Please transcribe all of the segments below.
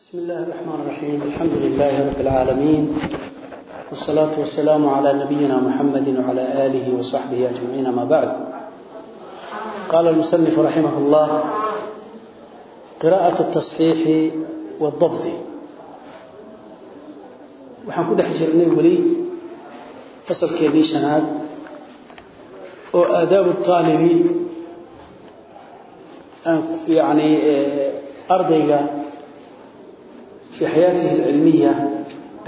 بسم الله الرحمن الرحيم الحمد لله رب العالمين والصلاة والسلام على نبينا محمد وعلى آله وصحبه أجمعين ما بعد قال المصنف رحمه الله قراءة التصحيح والضبط waxaan ku dhex jirnay weli fasalkeedii shanaad oo aadaabu taalibi yani ardayga fii xayaatihi alcilmiya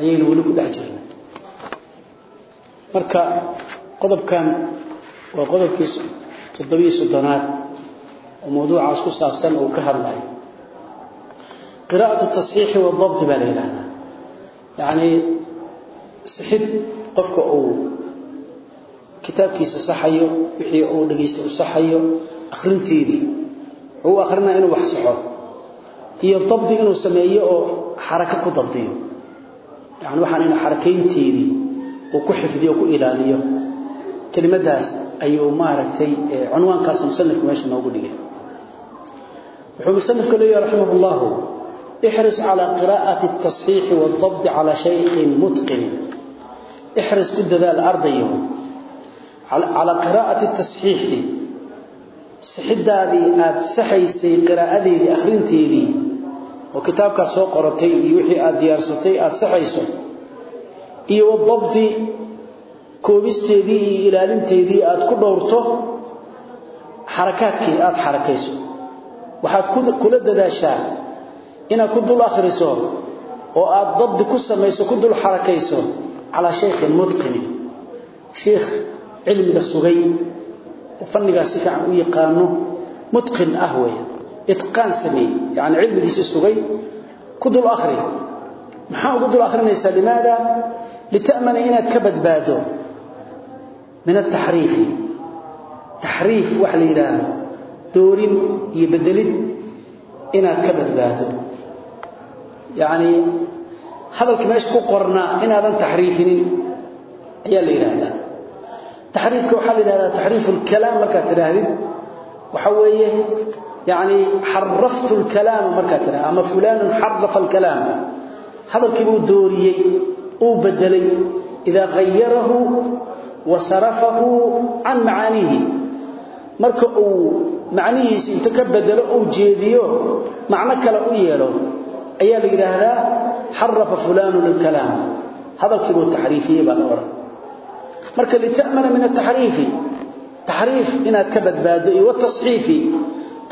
ayaynu weli ku dhex jirnay marka qodobkan waa qodobkii toddobiyo soddonaad oo mawduucaas ku saabsan uu ka hadlayo qiraa'atu tasxiixi wadabti baa la yidhaahdaa yacni sixid qofka uu kitaabkiisa saxayo wixii uu dhagaysta u saxayo akhrinteedii uu akrinaa inuu wax saxo iyo dabdi xarako ku dabdiyo yani waxaan inuu xarakaynteedii uu ku xifdiyo o ku ilaaliyo kelimadaas ayuu maaragtay cunwaankaas musanifku meesha noogu dhigay wuxuu musanifku leeyahy raximah llahu احرص على قراءة التصحيح والضبط على شيخ متقن احرص كد ذا الأرض يوم على قراءة التصحيح سحد هذه آد oo kitaabkaad soo qoratay iyo wixii aad diyaarsatay aad saxayso iyo dabdi koobisteedii iyo ilaalinteedii aad ku dhowrto xarakaadkii aad xarakayso. Waxaad kula dadaashaa inaad ku dul akhriso oo aad dabdi ku samayso ku dul xarakayso calaa shaykhin mutqinin shiikh cilmiga sugay oo fannigaa si fiican u yaqaano mutqin ah weeya itqaan sameey yani cilmigiisi sugay ku dul akhri. Maxaa ugu dul akhrinaysaa? Limaada? Litamana inaad ka badbaado min ataxriifi taxriif wax la yidhaahdo doorin iyo bedelid inaad ka badbaado. Yani hadalka meesha ku qornaa inaadan taxriifinin ayaa la yidhaahdaa. Taxriifka waxaa la yidhahdaa taxriifu lkalaam markaad tidhaahdid. Waxa weeye lkalaama markaad tidhahda ama fulaanun xarafa alkalaama. Hadalkii buu dooriyey uu bedelay idaa hayarahu wa sarafahu can macaaniihi marka uu macnihiisa inta ka bedelo uu jeediyo macno kale u yeelo ayaa la yiraahdaa xarafa fulan al-kalam hadalkii buu taxriifiyay baa oran. Marka litamana min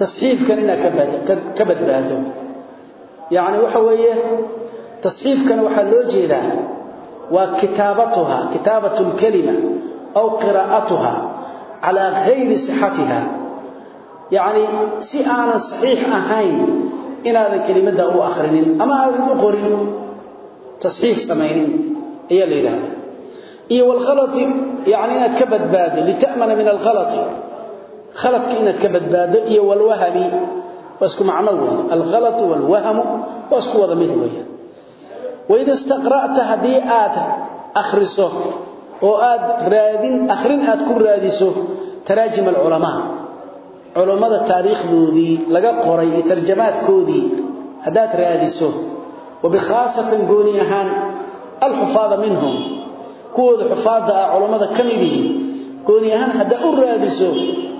tasxiifkan inaad ka badbaado yacni waxa weeye tasxiifkan waxaa loo jeedaa waa kitaabatuha kitaabatu lkalima aw qiraa'atuha calaa hayri sixatiha. Yacni si aanan saxiix ahayn inaadan kelimadda u akhrinin ama aadan u qorin tasxiif samaynin ayaa la yidhaahdaa. Iyo wlhalati yani inaad ka badbaado lita'mana min alhalati haladka inaad ka badbaado iyo wlwahmi waa isku macno wey alkhalau wlwahmu waa isku wada mid weya waid istaqra'ta haddii aad akhriso oo aad raadin akhrin aad ku raadiso taraajim alculamaa. Culammada taariikhdoodii laga qoray iyo tarjamaadkoodii haddaad raadiso wabikhaasatan gooni ahaan alxufaada minhum kuwooda xufaadda ah culammada ka midihi gooni ahaan haddaad u raadiso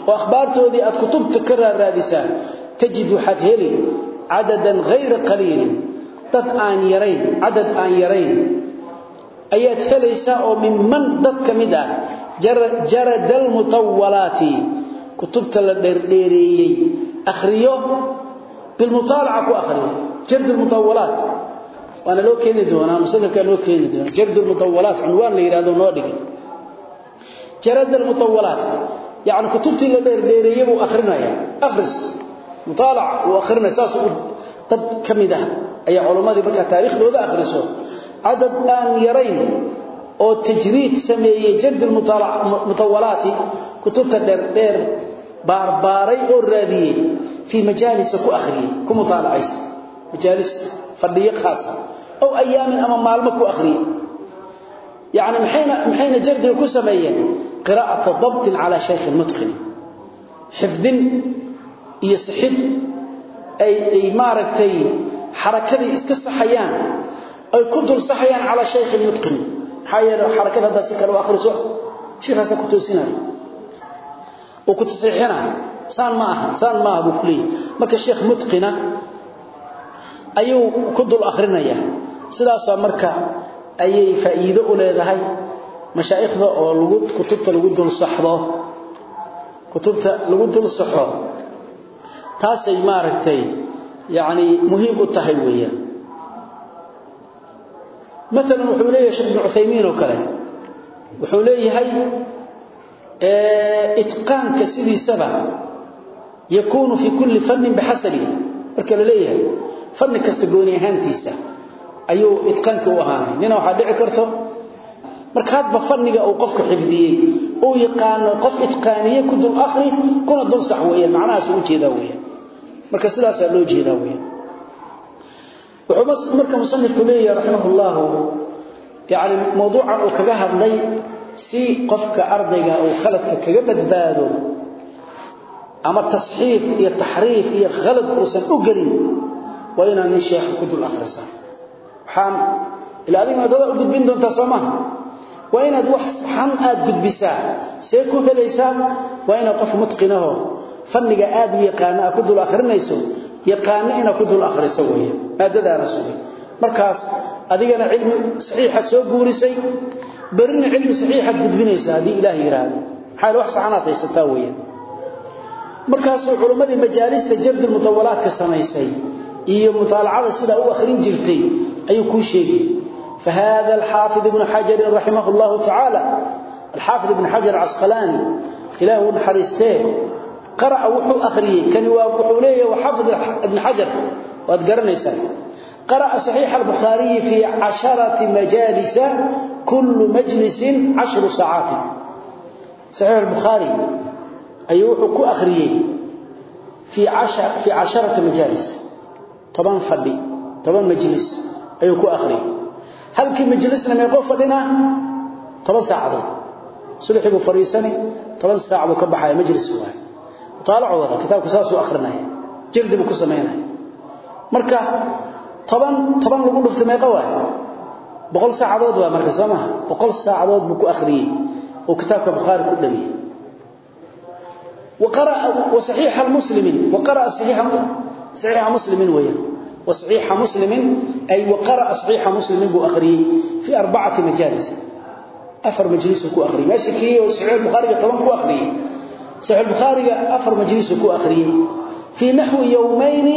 oo akhbaartoodii aad kutubta ka raaraadisaan tajid waxaad heli cadadan hayra qaliilin. Dad aan yarayn cadad aan yarayn. Ayaad helaysaa oo minman dad ka mid ah. Jarada almutawalaati kutubta la dheerdheereeyey. Akhriyo bilmutaalaca ku akhriyo. Jard almutawalaat waana loo keeni doonaa musanafkaa loo keeni doonaa. Jard almutawalaat cunwaan la yidhahdo يعني كتبتي لديريي بو اخرنايا اخرس مطالعه واخرنا اساس dad kamida ay culimadii marka taariikhdooda akhriso adad aan yarayn oo tajriid sameeyay jad mutawalaati kutubta dheer dheer barbaaray oo raadiyay fi majalis ku akhriye ku mutaalacayst majalis fadhiye khaas oo ayaam ama maalmo ku akhriye يعني محينا محينا جرد ku sameeyeen qiraa'at dabt ala shaykh mutqin xifdin iyo sixid ay ay maaragtay xarakadii iska saxayaan ay ku dul saxayaan cala shaykh mutqin xayira xarakada hada si kale akhriso sheekhaas ku toosinaya oo ku tasxiixina saan ma aha saan ma aha bukli marka sheekh mutqina ayuu ku dul akhrinaya sidaas marka ayay faa'iido u leedahay mashaayikhda oo lagu kutubta lagu dul saxdo kutubta lagu dul saxo taasay maaragtay yaani muhiim u tahay weeyaan مثلا wuxuu leeyahay sheekh ibn Uthaymeen oo kale wuxuu leeyahay ee itqaanka sidiisaba yakunu fi kulli fannin bihasabi marka la leeyahay fanni kasta gooni ahaantiisa ayuu itqaanka u ahaanay nina waxa dhici karto? Marka hadba fanniga uu qofka xifdiyay oo yaqaan qof itqaaniye ku dul akhri kuna dul sax weeyaan. Macnahaas uu jeedaa weeyaan. Marka sidaas loo jeedaa weeyaan. Wuxuu marka musannifku leeyahay rahimahullah yaani mawduuca uu kaga hadlay si qofka ardayga uu khaladka kaga badbaado ama tasxiif iyo tahriif iyo khalad uusan u galin waa inaan sheekh ku dul akhrisaa waxaan ila adiga u gudbin doonta Soomaha waa inaad wax saxan aad gudbisaa. See ku helaysaa waa inaad qof mutqinaho fanniga aad u yaqaana ku dul akhrinayso yaqaana ina ku dul akhriso weeye. Maadada rasuulay markaas adigana cilmi saxiixa soo guurisay barina cilmi saxiixa gudbinaysa haddii ilaahay yiraahdo. Xal wax saxanaad haysataa weeye. Markaas culimadii majaalista jabd mutawalaat ka samaysay iyo mutaalacada sida uu akhrin jirtay ayuu ku sheegay. Fahada alxaafid ibnu xajarin raximahu llahu tacaala alxaafid ibnu xajar acasqalaani ilaahu naxariistee qara'a wuxuu akhriyey. Kani waa wuxuu leeyahay waa xaafid ibnu xajar waad garanaysaa. Qara'a saxiixa albukhaariyi fii casharati majaalisa kullu majlisin cashru saacaatin saxiix albukhaari ayuu wuxuu ku akhriyey fii casharati majaalis toban fadhi toban majlis أي وحو أخريه halkii majlisna meeqo fadhina 10 saacadood subaxii buu fariisani 10 saac buu ka baxay majlis waay taalacu wada kitaabku saas uu akhrinaya jirdi buu ku sameeynaya marka 10 10 lagu dhuftay meeqo waay 100 saacadood waa marka soomaa 100 saacadood buu ku akhriyay oo kitaabka bukhari ku dhamiyay وقرأ وصحيح المسلم وقرأ صحيح صحيح مسلم وياه وصحيح مسلم أي وقرأ صحيح مسلم بو أخري في أربعة مجالس أفر مجلس كو أخري ماشي كي وصحيح البخاري طبعا كو أخري صحيح البخاري أفر مجلس كو أخري في نحو يومين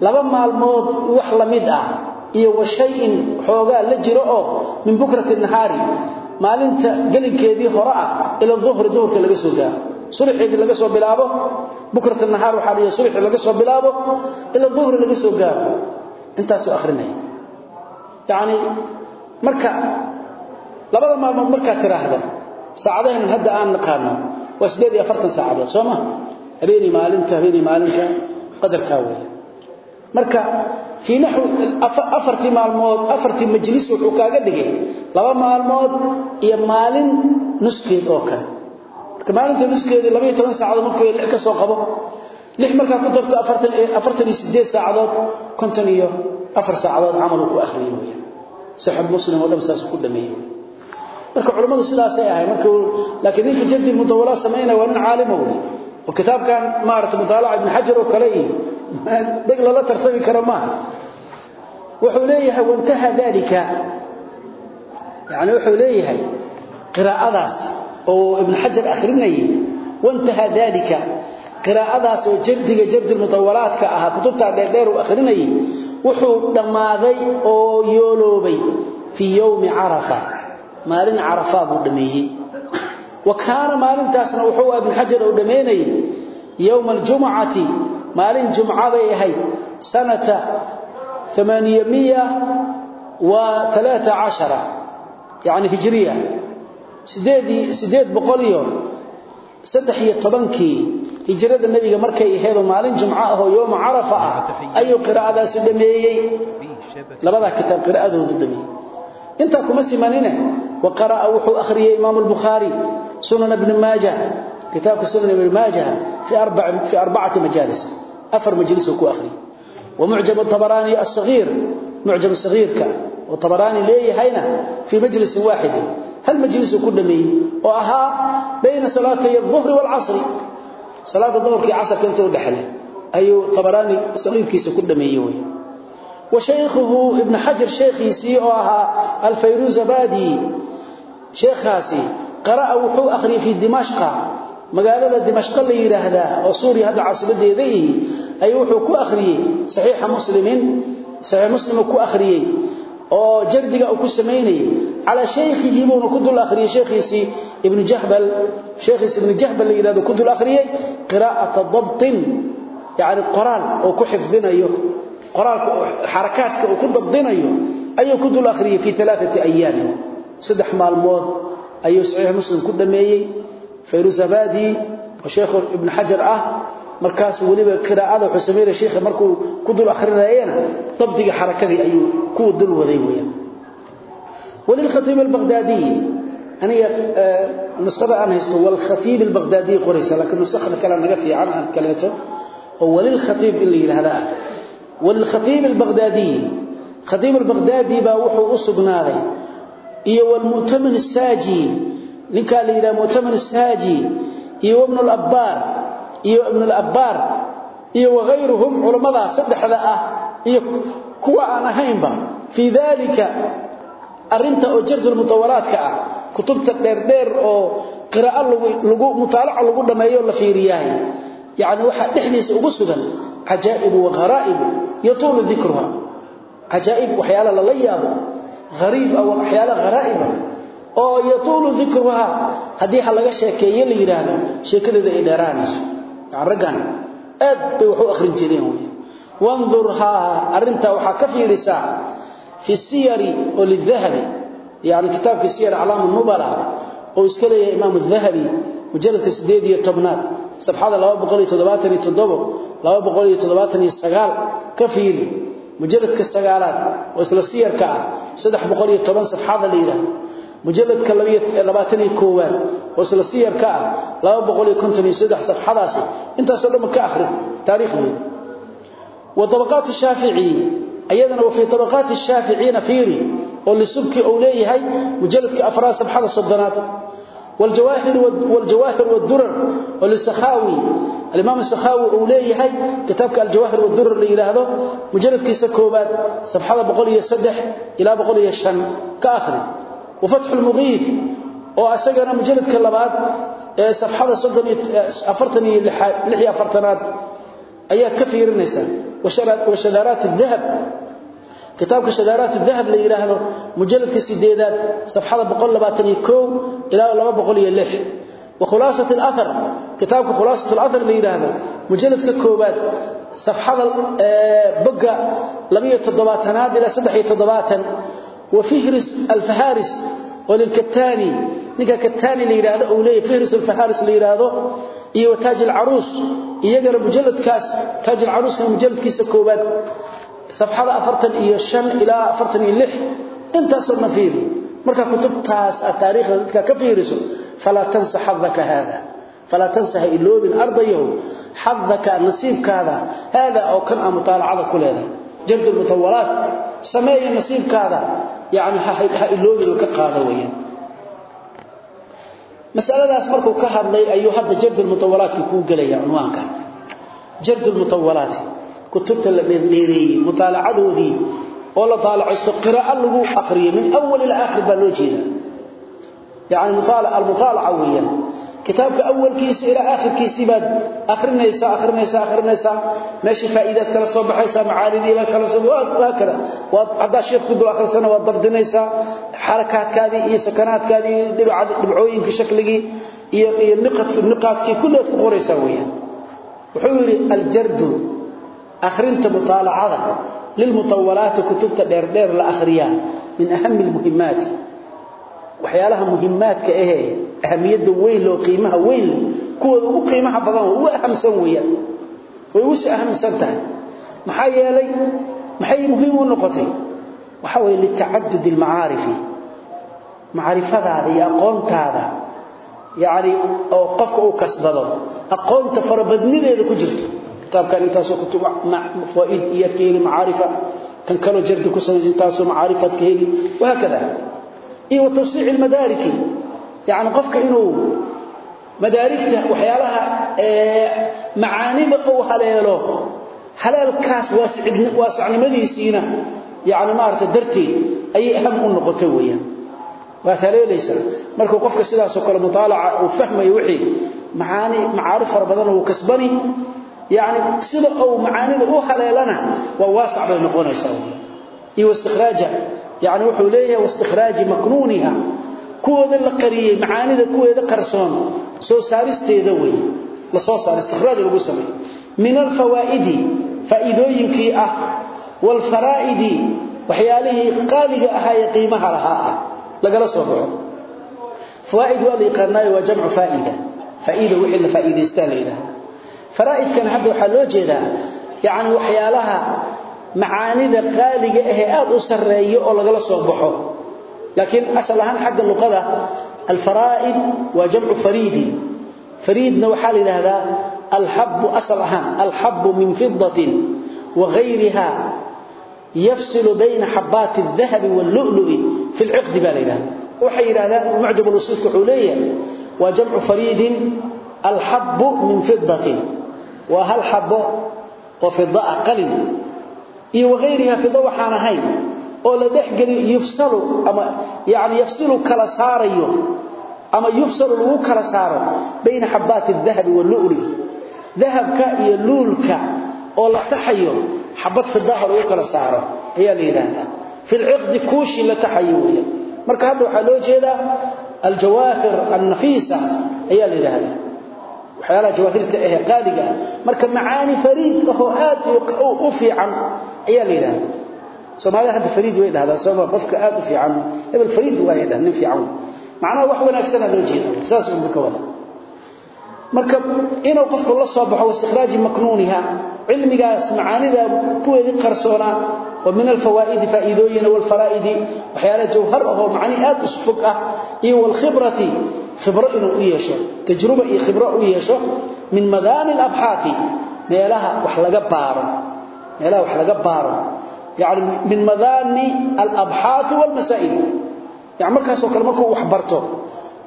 لما الموت وحل مدأ iyo shay xoogaa la jiro oo min bukrati nahaari maalinta galinkeedii hore ah ila dhuhri dhuhurka laga soo gaaro subaxeedii laga soo bilaabo bukrata nahaar waxa la subaxii laga soo bilaabo ila dhuhri laga soo gaaro intaas oo akhrinay yaani marka labada maalmood marka tiraahdo saacadahan hadda aan naqaano waa 48 saacadood sooma habeenii maalinta habeenii maalinta qadarka weey marka في نحو أفرتي مالمود أفرتي مجلس وحكاقة دقي لما مالمود إيا مالين نسكيد أوكا marka maalinta nuskeedii labaiyo saacadood markuu lix ka soo qabo lix markaa ku darto afartan afartan iyo siddeed saacadood konton iyo afar saacadood camal ku akhriyo weyaan muslim oo dhan ku dhameeyey. Marka culimmadu sidaasay ahay marka laakiin ninka jaddi mudawalaad samaynaya waa nin caalima oo kitaabkan maaragtay mutaalaca ibn xajar oo kale iyo dheg lala tartami karo maaha wuxuu leeyahay wantaha dalika yani wuxuu leeyahay qiraa'adaas oo ibn hajar akhrinay wantaha dalika qiraa'adaas oo jabdiga jabdi mutawalaadka ah kutubta dheer uu akhrinay wuxuu dhamaaday oo yooloobay fi yawm arafa maalin arafa buu dhameeyay وكان maalintaasna wuxuu ibn hajar oo dhameynay يوم الجمعة maalin jumca bay ahay sanata 813 يعني هجريه sideedii sideed boqol iyo saddex iyo tobankii hijrada nabiga markay ahayd maalin jumca ah oo yoom arafa ah ayuu qiraa'adaas dhameeyay labada kitaab qiraa'adoodu dhameeyay inta kuma simanina وقرأ وحو أخري إمام البخاري سنن ابن ماجه كتاب سنن ابن ماجه في أربع في أربعة مجالس أفر مجلس وكو أخري ومعجم الطبراني الصغير معجم الصغير كان وطبراني ليه هنا في مجلس واحد هل مجلس كل مين وأها بين صلاتي الظهر والعصر صلاة الظهر كي عصر كنت ودحل أي طبراني صغير كيس كل ميوي وشيخه ابن حجر شيخي سيئوها الفيروز بادي شيخاسي قرأ وحو أخري في دمشق مقالة دمشق اللي يرهدا وصوري هذا عاصبة ذي أي وحو كو أخري صحيح مسلم صحيح مسلم كو أخري oo jardiga uu ku sameeyay ala sheekhihi buu ku dul akhriyay ibn jahbal. Sheekhiisi ibn jahbal leeyado ku dul akhriyay qiraa'at dabt yaani quraan oo ku xifdinayo. Quraanka harakaadka uu ku dabdinayo ayuu ku dul fi thalathati ayyam saddex maalmood ayuu sahih muslim ku dhameeyay fayruzabadi sheekh ibn hajar ah markaas waliba qiraa'ada sameeyay sheekha markuu ku dul akhrinayeen dabdiga harakadii ayuu ku dul waday weeyaan. Walil khatib al-baghdadi aniga nuskhada aan haysto wal khatib al-baghdadi qoraysa laakiin nuskhada kale naga fiican aan kaleeto oo walil khatib illa yirahda walil khatib al-baghdadi khatib al-baghdadi ba wuxuu u sugnaaday. Iyo wal mu'tamin as-saji ninka la yiraahdo mu'tamin as-saji iyo ibn al-abbar iyo ibn abbaar iyo waayruhum culammada saddexda ah iyo kuwa aan ahaynba fii dalika arinta oo jardu mutawalaadka ah kutubta dheerdheer oo qiraa'o lagu mutaalaca lagu dhammeeyo la fiiriyahay. Yani waxaa dhexdiisa ugu sugan cajaa'ibu wagharaa'ib yatuulu dikruha. Cajaaib waxyaala lala yaabo hariib ah waxyaala haraa'iba oo yatuulu dikruha. Haddii ha laga sheekeeye la yidhaahdo sheekadeeda ay dheeraanayso raggan aad bay wax u akhrin jireen wanzurha arinta waxa ka fiirisaa fi siyari oo lidhahabi yani kitabka siyar alam an-nubala oo iska leeyahay imaam adh-dhahabi mujalladka 18 safxada 277 279 ka fiiri mujalladka sagaalaad oo isla siyarka ah 310 safxada leeyahay mujalladka 21 oo isla siyarka ah 253 safxadaasi intaas oo dhan ka akhri taariikhda wa tabaqat ash-shafi'i ayadana wa fi tabaqat ash-shafi'in fiiri oo lisubki oo leeyahay mujalladka afraad safxada soddonad والجواهر والجواهر والدرر وللسخاوي الإمام السخاوي أوليه كتابك الجواهر والدرر اللي هذا مجلد كيسا كوبات صفحة بقولية سدح إلى بقولية شن كآخر وفتح المغيث وأسجنا مجلد كلابات صفحة صدني أفرتني لحي أفرتنات أيات كثير النساء وشذارات الذهب كتابك شذارات الذهب اللي يراهنه مجلد كسيديدات صفحة بقول لباتني كو إلى لما بقول يلح وخلاصة الأثر كتابك خلاصة الأثر اللي يراهنه مجلد ككوبات صفحة بقى لمية تضباتنات إلى سدحية تضباتا وفهرس الفهارس وللكتاني نيكا كتاني اللي يراهنه أوليه فهرس الفهارس اللي يراهنه iyo taaj al-arus iyagana mujalladkaas taaj al-arus ka mujalladkiisa koobaad safxada 45 ila 46 intaas oo nafiir marka kutubtaas taariikhda dadka ka fiiriso fala tansa hadaka hada fala tansa ilobin ardayo hadaka nasiibkaada hada oo kan mutaalacada kuleeda jald al-mutawalat sameey nasiibkaada yani ha iloobin oo ka qaada weyaan masaladaas markuu ka hadlay ayuu hadda jardulmutawalaadki kuu gelaya cunwaankan jardulmutawalaati kutubta la dheerdheereeyey mutaalacadoodii oo la taalacaysto qiraa'o lagu aqriyo min awal ila aakhir baa loo jeedaa. Yani almutaalaca weeyaan kitaabka awwalkiisa ila aakhirkiisa akhrinaysa akhrinaysa akhrinaysa. Meeshi faa'iidad kala soo baxaysa macaanidii la kala soo waa kala waad hadda sheekh ku dul akhrisana waad dabdinaysa xarakaadkaadii iyo sakanaadkaadii dhibcooyinka shakligii iyo iyo niqadka niqaadkii kulleed ku qoraysa weeyaan. Wuxuu yiri aljardu akhrinta mutalacada lilmutawalaat kutubta dheer dheer la akhriya min aham almuhimmat waxyaalaha muhiimaadka ah ahamiyada weyn loo qiimaha weyn kuwa ugu qiimaha badan ugu ahamsan weeyaan way ugu ahamsan tahay. Maxaa yeelay maxay muhiim u noqotay? Waxa weey litacaddud almaarif maarifadaada iyo aqoontaada yaani oo qofka uu kasbado aqoonta farabadnideeda ku jirto. Kitaabkan intaasoo kutub fawaid iyaad ka heli macaarifa? Kan kaloo jardi ku samaysan intaasoo macaarifaad ka heli. Wahaakada iyo wa tawsiici lmadaariki yani qofka inuu madaarigta waxyaalaha macaanida uu haleelo haleelkaas waasacnimadiisiina yani maarata darteed ayay aham u noqotay weeyaan. Waad haleelaysaa markuu qofka sidaasoo kale mutaalaca uu fahmayo wixii macaani macaarif fara badan uu kasbani yani sida uu macaanida u haleelana waa waasac bay noqonaysaa iyo wastikhraaja yani wuxuu leeyahay wastikhraaji maknuuniha. Kuwooda la qariyey macaanida kuweeda qarsoon soo saaristeeda wey la soo saaro istikhraaj lagu sameeyo min alfawaa'idi faa'iidooyinkii ah. Waalfaraa'idi waxyaalihii qaaliga ahaa ee qiimaha lahaa ah. Lagala soo baxo. Fawaa'id waa la yaqaanaayo waa jamcu faa'ida faa'iida wixii la faa'iidaystaa la yidhaahda faraa'idkan hadda waxaa loo jeedaa yacni waxyaalaha macaanida qaaliga ahee aad u sarreeyo oo lagala soo baxo. Laakiin asal ahaan xagga luqada alfaraa'id waa jamcu fariidin fariidna waxaa la yidhaahdaa alxabbu asal ahaan alxabbu min fidatin wagayriha yafsilu bayna xabbaati aldahabi waallu'lu'i fi lciqdi baa la yidhahda waxay yidhahdaan mucjab usuufka wuxuu leeyahay waa jamcu fariidin alxabbu min fidatin waa hal xabbo oo fida ah qalin iyo wagayriha fida waxaan ahayn oo la dhexgeli yufsalu ama yani yafsilu kala saarayo ama yufsalu lagu kala saaro bayna xabbaati dahabi waallu'li dahabka iyo luulka oo la taxayo xabad fidaha lagu kala saaro ayaa la yidhaahdaa. Fi lciqdi kuushii la taxayo weya marka hadda waxaa loo jeedaa aljawaahir annafiisa ayaa la ayaa la yidhahdaa. Soomaalida hadda fariid way dhahdaa sooma qofka aad u fiican hebel fariid waayay dhah nin fiican macnaha wax wanaagsana loo jeeda saas unba ka wada. Marka inuu qofku la soo baxo istikhraaji maknuuniha cilmigaas macaanida kuweedii qarsoonaa oo min alfawaa'idi faa'iidooyin walfaraa'idi waxyaala jawhar ahoo macani aad u fog ah iyo walkhibrati khibro inuu u yeesho tajruba iyo khibro u yeesho min madaani alabxaathi meelaha wax laga baaro meelaha wax laga baaro. Yani min madani alabxaaثi wاlmasaa'il yan markaasoo kale markuu wax barto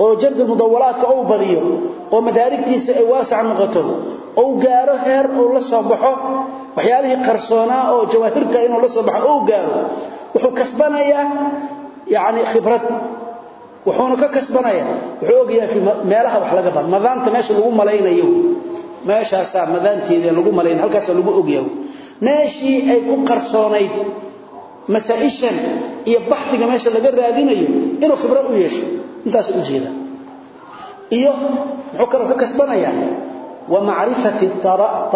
oo jaddi mudawalaadka ou badiyo oo madaarigtiisa ay waasac noqoto ou gaaro heer ou la soo baxo waxyaalihii qarsoonaa oo jawaahirta inuu la soo baxo ou gaaro wuxuu kasbanayaa yani khibrad. Wuxuuna ka kasbanaya wuxuu ogayaha meelaha wax laga baro madaanta meesha lagu malaynayo. Meeshaasaa madaanteeda lagu malayn halkaasaa lagu ogyaho meeshii ay ku qarsoonayd masaa'ishan iyo baxdiga meesha laga raadinayo inuu khibro u yeesho intaas u jeeda iyo muxuu kaloo ka kasbanayaa ومعرفة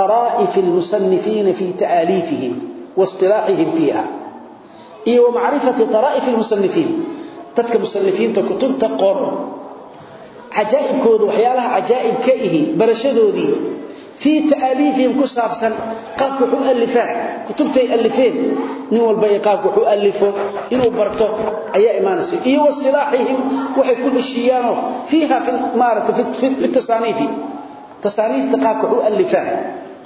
طرائف المصنفين في تآليفهم واصطلاحهم فيها إيه ومعرفة طرائف المصنفين تتك مصنفين تكتب تقر عجائب كود وحيالها عجائب كئه برشدوا ذي fii taaaliifihim ku saabsan qaabka wax u alifaan kutubtay alifeen nin walba iyo qaabka wax u alifo inuu barto ayaa imaanaysa iyo wasilaaxihim waxay ku dhishiyaanoo fiiha maarata fi tasaaniifi tasaaniifta qaabka wax u alifaan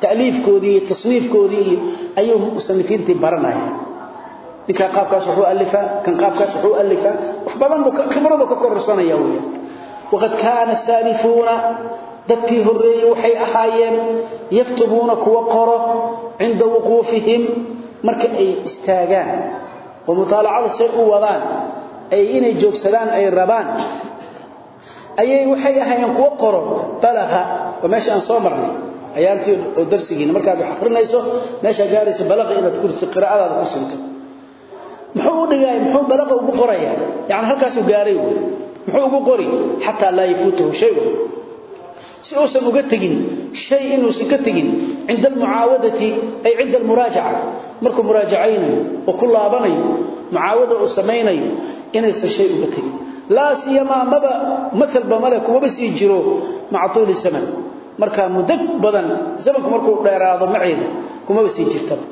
ta'liifkoodii iyo tasniifkoodii iyo ayuu musanifiintii baranayaan ninka qaabkaas wuxuu alifaa kan qaabkaas wuxuu alifaa wax badan buu khibrada ka korsanaya weeyaan waqad kaana salifuna dadkii horeeyay waxay ahaayeen yaktubuuna kuwa qoro cinda wuquufihim. Marka ay istaagaan oo mutaalacada say u wadaan ay inay joogsadaan ay rabaan ayay waxay ahaayeen kuwa qoro balagha oo aan soo marnay ayaantii oo darsigiina markaad wax akhrinayso meesha gaarayso balagha inaad kursi qiraa'adaada ku sinto muxuu u dhigay muxuu balaqa ugu qoraya yaani halkaas uu gaaray muxuu ugu qori hatta la yafutuhu shay si uusan uga tegin shay inuusan ka tegin cinda almucaawadati ay cinda almuraajaca. Markuu muraajacaynayo oo ku laabanayo mucaawada uu samaynayo inaysan shay uga tegin. Laa siyamaa maba maalba male kumaba sii jiro maca tuuli zaman. Markaa muddo badan zamanku markuu dheeraado maceeda kumaba sii jirtaba.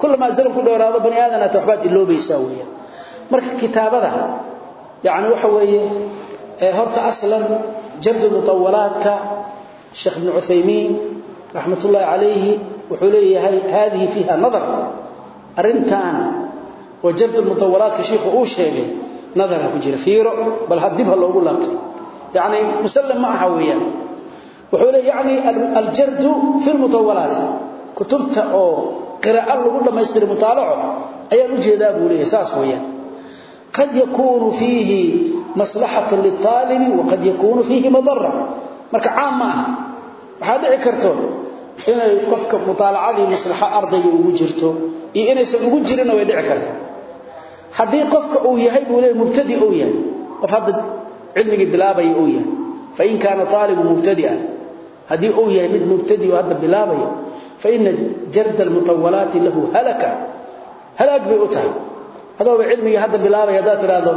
Kulamaa zamanku dheeraado bani aadan aad waxbaad iloobaysaa weeyaan marka kitaabada yacni waxa weeye horta aslan jabdu mutawalaadka Sheikh Ibn Uthaymeen rahmatullahi alayhi wuxuu leeyahay haadihi fiiha nadar. Arintan wajabtu mutawalaadka sheekhu uu sheegay nadar ku jira fiiro bal hadibha loogu laabtay. Yani musallam ma aha weeyaan. Wuxuu leeyahay yani aljardu fi almutawalaat kutubta oo qiraa'o lagu dhameystiro mutaalaco ayaan u jeedaa buu leeyahay saas weeyaan. Qad yakunu fihi maslahatu lit-talibi wa qad yakunu fihi madarra. Marka caam ma aha waxa dhici karto inay qofka mutaalacadii maslaxa ardayga ugu jirto iyo inaysan ugu jirin way dhici kartaa haddii qofka uu yahay buu leeyahay mubtadi uu yahay qof hadda cilmiga bilaabaya uu yahay fa in kaana taalibu mubtadi'an haddii uu yahay mid mubtadi oo hadda bilaabaya fa inna jarda almutawalaati lahu halaka halaag bay u tahay. Adooba cilmiga hadda bilaabaya haddaad tidhaahdo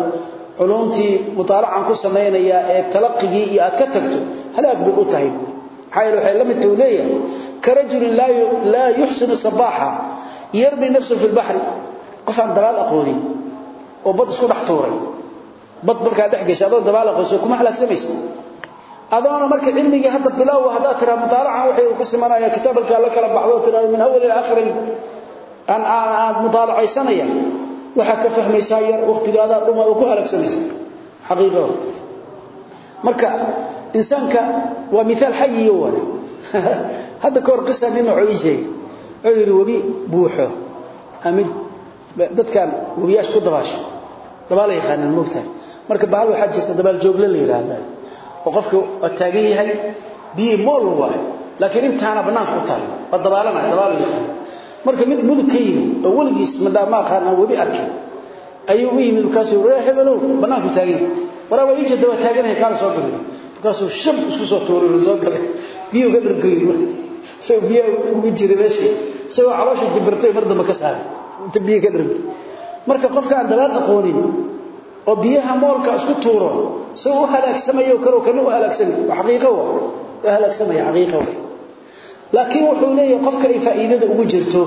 culumtii mutaalacan ku samaynaya ee talaqigii iyo aad ka tagto halaag bay u tahay maxaa waxay la mid tahu leeyahay ka rajulin laa yuxsinu sabaaxa yarmi nafsahu fi lbaxri qof aan dabaal aqoonin oo bad isku dhex tuuray bad markaa dhex gashay adoo dabaal aqoonso kuma halaagsamaysa adoona marka cilmigii hadda bilow haddaad tiraa mutaalacan waxay ku simanaya kitaabalkaa la kala baxdo tiraa min awal ila aakhiri aan aan mutaalacaysanaya waxaa ka fahmaysaa yar waqtigaada dhuma oo ku halaagsamaysa xaqiiqo. Marka insaanka waa miaal xayiyo wale hadda ka hor qisa nin wuxuu ii sheegay wuxuu yidhi webi buuxo. Amid dadkan webiyaash ku dabaasho dabaal yaqaanaan moogtahay marka bahal waxaa jirta dabaal joogle la yidhaahdaa oo qofka waa taagan yahay biyii mool waayo. Laakiin intaana bannaanka u taalla waa dabaalanaya dabaal yaqaan marka mid mudug ka yimid oo weligiis madhaa ma aqaan aan webi arkin ayuu u yimid markaasuu ree hebelow bannaanku taagan yahay. Waraa waa ii jeeda waa taaganahay kaala soo galay markaasuu shab isku soo tuuray soo galay. Biyuu ka dhargoy isagoo biyo ugu jiray meeshii? Isagoo caloosha dibirtay mar dambe ka saaray. Inta biyo ka dhargoy marka qofka aan dabaal aqoonin oo biyaha moolka isku tuuro isagoo u halaagsamayo karo kana u halaagsamay waa xaqiiqo wa u halaagsamaya xaqiiqo wa laakiin wuxuu leeyahay qofka ay faa'iidada ugu jirto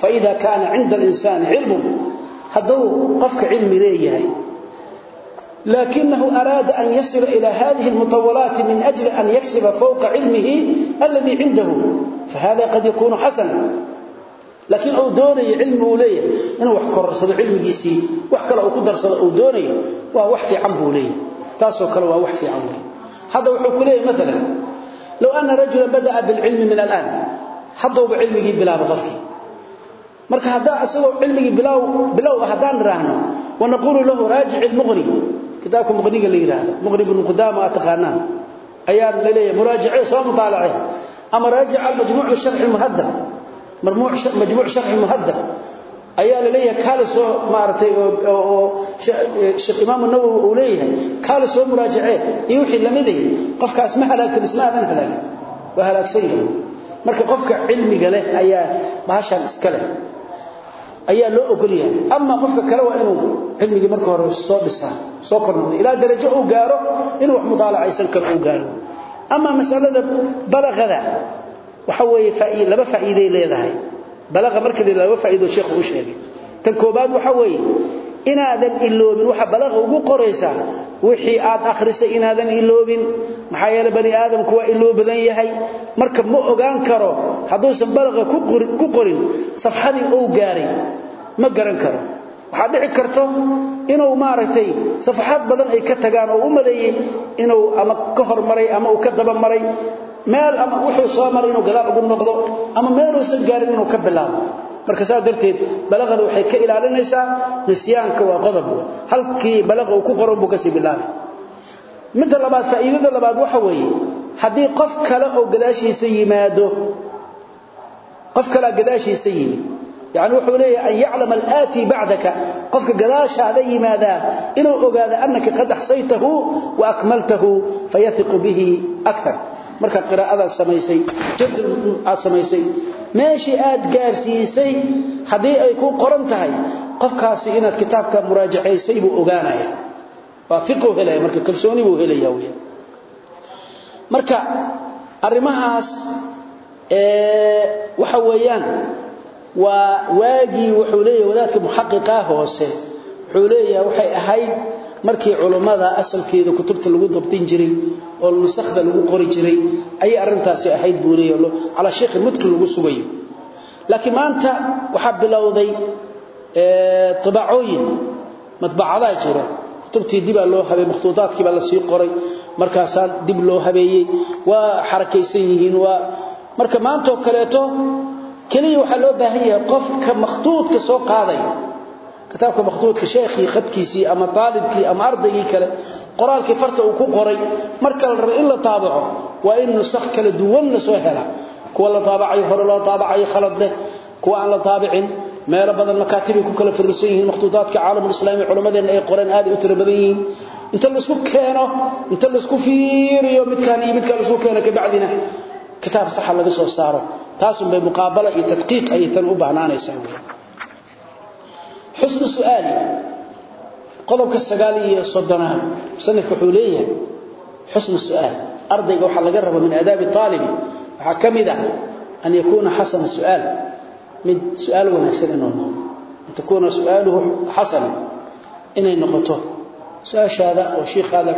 fa kaana cinda al-insaani cilmun. Hadduu qofka cilmi leeyahay لكنه أراد أن يصل إلى هذه المطولات من أجل أن يكسب فوق علمه الذي عنده فهذا قد يكون حسنا لكن أو دوني علم أولي إنه وحكر رصد علم جيسي وحكر أو قدر رصد أو دوني ووحفي عنه أولي تاسو كلا ووحفي عنه هذا وحكو ليه مثلا لو أن رجلا بدأ بالعلم من الآن حضوا بعلمه بلا بغفك marka hadaa asagoo cilmigi bilow bilow hadaan raahno wanaqulu lahu raaji' al-mughni kitaabka mughniga la yiraahdo. Ibn qudama atqaana ayaa leeyahay muraaji'e soo mutaalaci ama raaji' al-majmu' al-sharh al-muhaddab marmu' majmu' sharh al-muhaddab ayaa leeyahay kala soo maartay oo sheekh imaam an-nawawi uu leeyahay kala soo muraaji'e iyo wixii lamidii qofkaas ma halaagsan ismaadan halaag wa halaagsan marka qofka cilmiga leh ayaa baashan iska leh ayaa loo ogol yahay ama qofka kale waa inuu cilmigi marka hore soo dhisaa soo kornado ila darajo uu gaaro inuu wax mutaalacaysan karo uu gaaro. Ama mas'alada balagada waxa weeye faa'iido laba faa'iido leedahay. Balaga marka la laba faa'iido sheekhu uu sheegay. Tan koobaad waxa weeye inaadan iloobin waxa balaga ugu qoraysa wixii aad akhrisay inaadan iloobin. Maxaa yeelay bani aadamku waa iloo yahay. Marka ma ogaan karo haduusan balaga ku qorin safxadii uu gaaray ma garan karo. Waxa dhici karto inuu maaragtay safxad badan ay ka tagaan oo u maleeyay inuu ama ka hormaray ama uu ka daba maray meel ama wuxuu soo maray inuu gadaal ugu noqdo ama meel uusan gaarin inuu ka bilaabo. Marka saa darteed balaqada waxay ka ilaalinaysaa nisyaanka waa qodob. Halkii balaqa uu ku qoran buu ka sii bilaabay. Midda labaad faa'iidada labaad waxa weeye haddii qof kale oo gadaashiisa yimaado qof kala gadaashiisa yimid yani wuxuu leeyahay an yaclama alaati bacdaka qofka gadaashaada yimaadaa inuu ogaado anaka qad axsaytahu wa akmaltahu fayahiqu bihi akar marka qiraa'adaad samaysay jadl aad samaysay meeshii aad gaarsiisay haddii ay ku qoran tahay qofkaasi inaad kitaabka muraajacaysay buu ogaanaya. Waa fiquu helaya marka kalsooni buu helaya w marka arrimahaas waxa weeyaan waa waagi wuxuu leeyahay wadaadka muhaqiqa hoose. Wuxuu leeyahay waxay ahayd markii culimada asalkeeda kutubta lagu dabtin jiray oo nusakhda lagu qori jiray ay arintaasi ahayd buu leeyahay ala sheekh mudkil lagu sugayo. Laakiin maanta waxa bilowday ee tabacooyin madbacada jiro kutubtii dib loo habay makhtuutaadkii baa la sii qoray. Markaas dib loo habeeyay waa xarakaysan yihiin waa marka maanta kaleeto kaliya waxa loo baahan yahay qofka makhtuudka soo qaaday. Kitaabka makhtuudka sheekhi khadkiisii ama talibkii ama ardaygii kale qoraalkii farta uu ku qoray. Marka la rabo in la taabaco waa in nusakh kala duwan la soo hela. Kuwa la taabacay hore loo taabacay khalad leh kuwa aan la taabicin meelo badan makaatibi ku kala fariisan yihiin makhtuudaadka caalamul islaami culimadeena ay qoreen aad u tiro badan yihiin. Inta la isku keeno inta la isku fiiriyo midkaan iyo midkaan isku keeno ka bacdina kitaab sax laga soo saaro. Taas bay muqaabala iyo tadqiiq ay tan u baahnaanaysaa xusn su'aali. Qodobka sagaal iyo soddonaad sanadku wuxuu leeyahay xusn su'aal. Ardayga waxa laga rabo min adaabi taalibi. Waxa kamida an yakuna hasana su'aal. Mid su'aal wanaagsan inuu noqdo. An takuna su'aaluhu hasana inay noqoto. Su'aashaada oo sheekhaada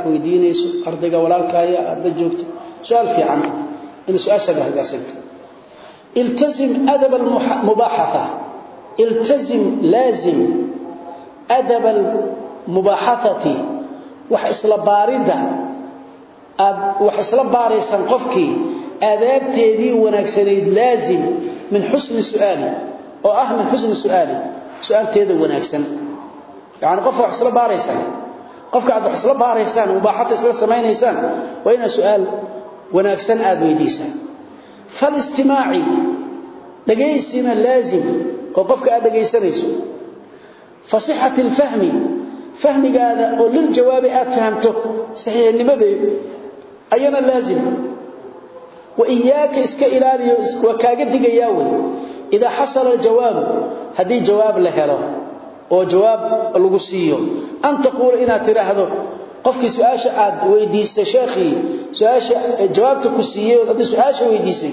in su'aashaada hagaasanto iltazim adab al-mubahatha iltazim lazim adab al-mubahathati wax isla baarida aad wax isla baaraysan qofkii aadaabteedii wanaagsanayd laazim min husni su'aali oo ah min husni su'aali su'aalteeda wanaagsan yaani qof wax isla baaraysan qofka aad wax isla baaraysaan mubaaxata ina wanaagsan aad weydiisaan fal istimaa'i dhageysina laazim oo qofka aad dhageysanayso fasihhat alfahmi fahmigaada oo lil jawaabi aad fahamto saxiixnimadeeda ayana laazim. Wa iyaaka iska ilaaliyo wa kaaga digayaa way ida hasala aljawaab haddii jawaab la helo oo jawaab lagu siiyo. An taqul ina tiraahdo qofkii suaasha aad weydiisay sheekhii suaasha jawaabta ku siiyey haddii su'aasha weydiisay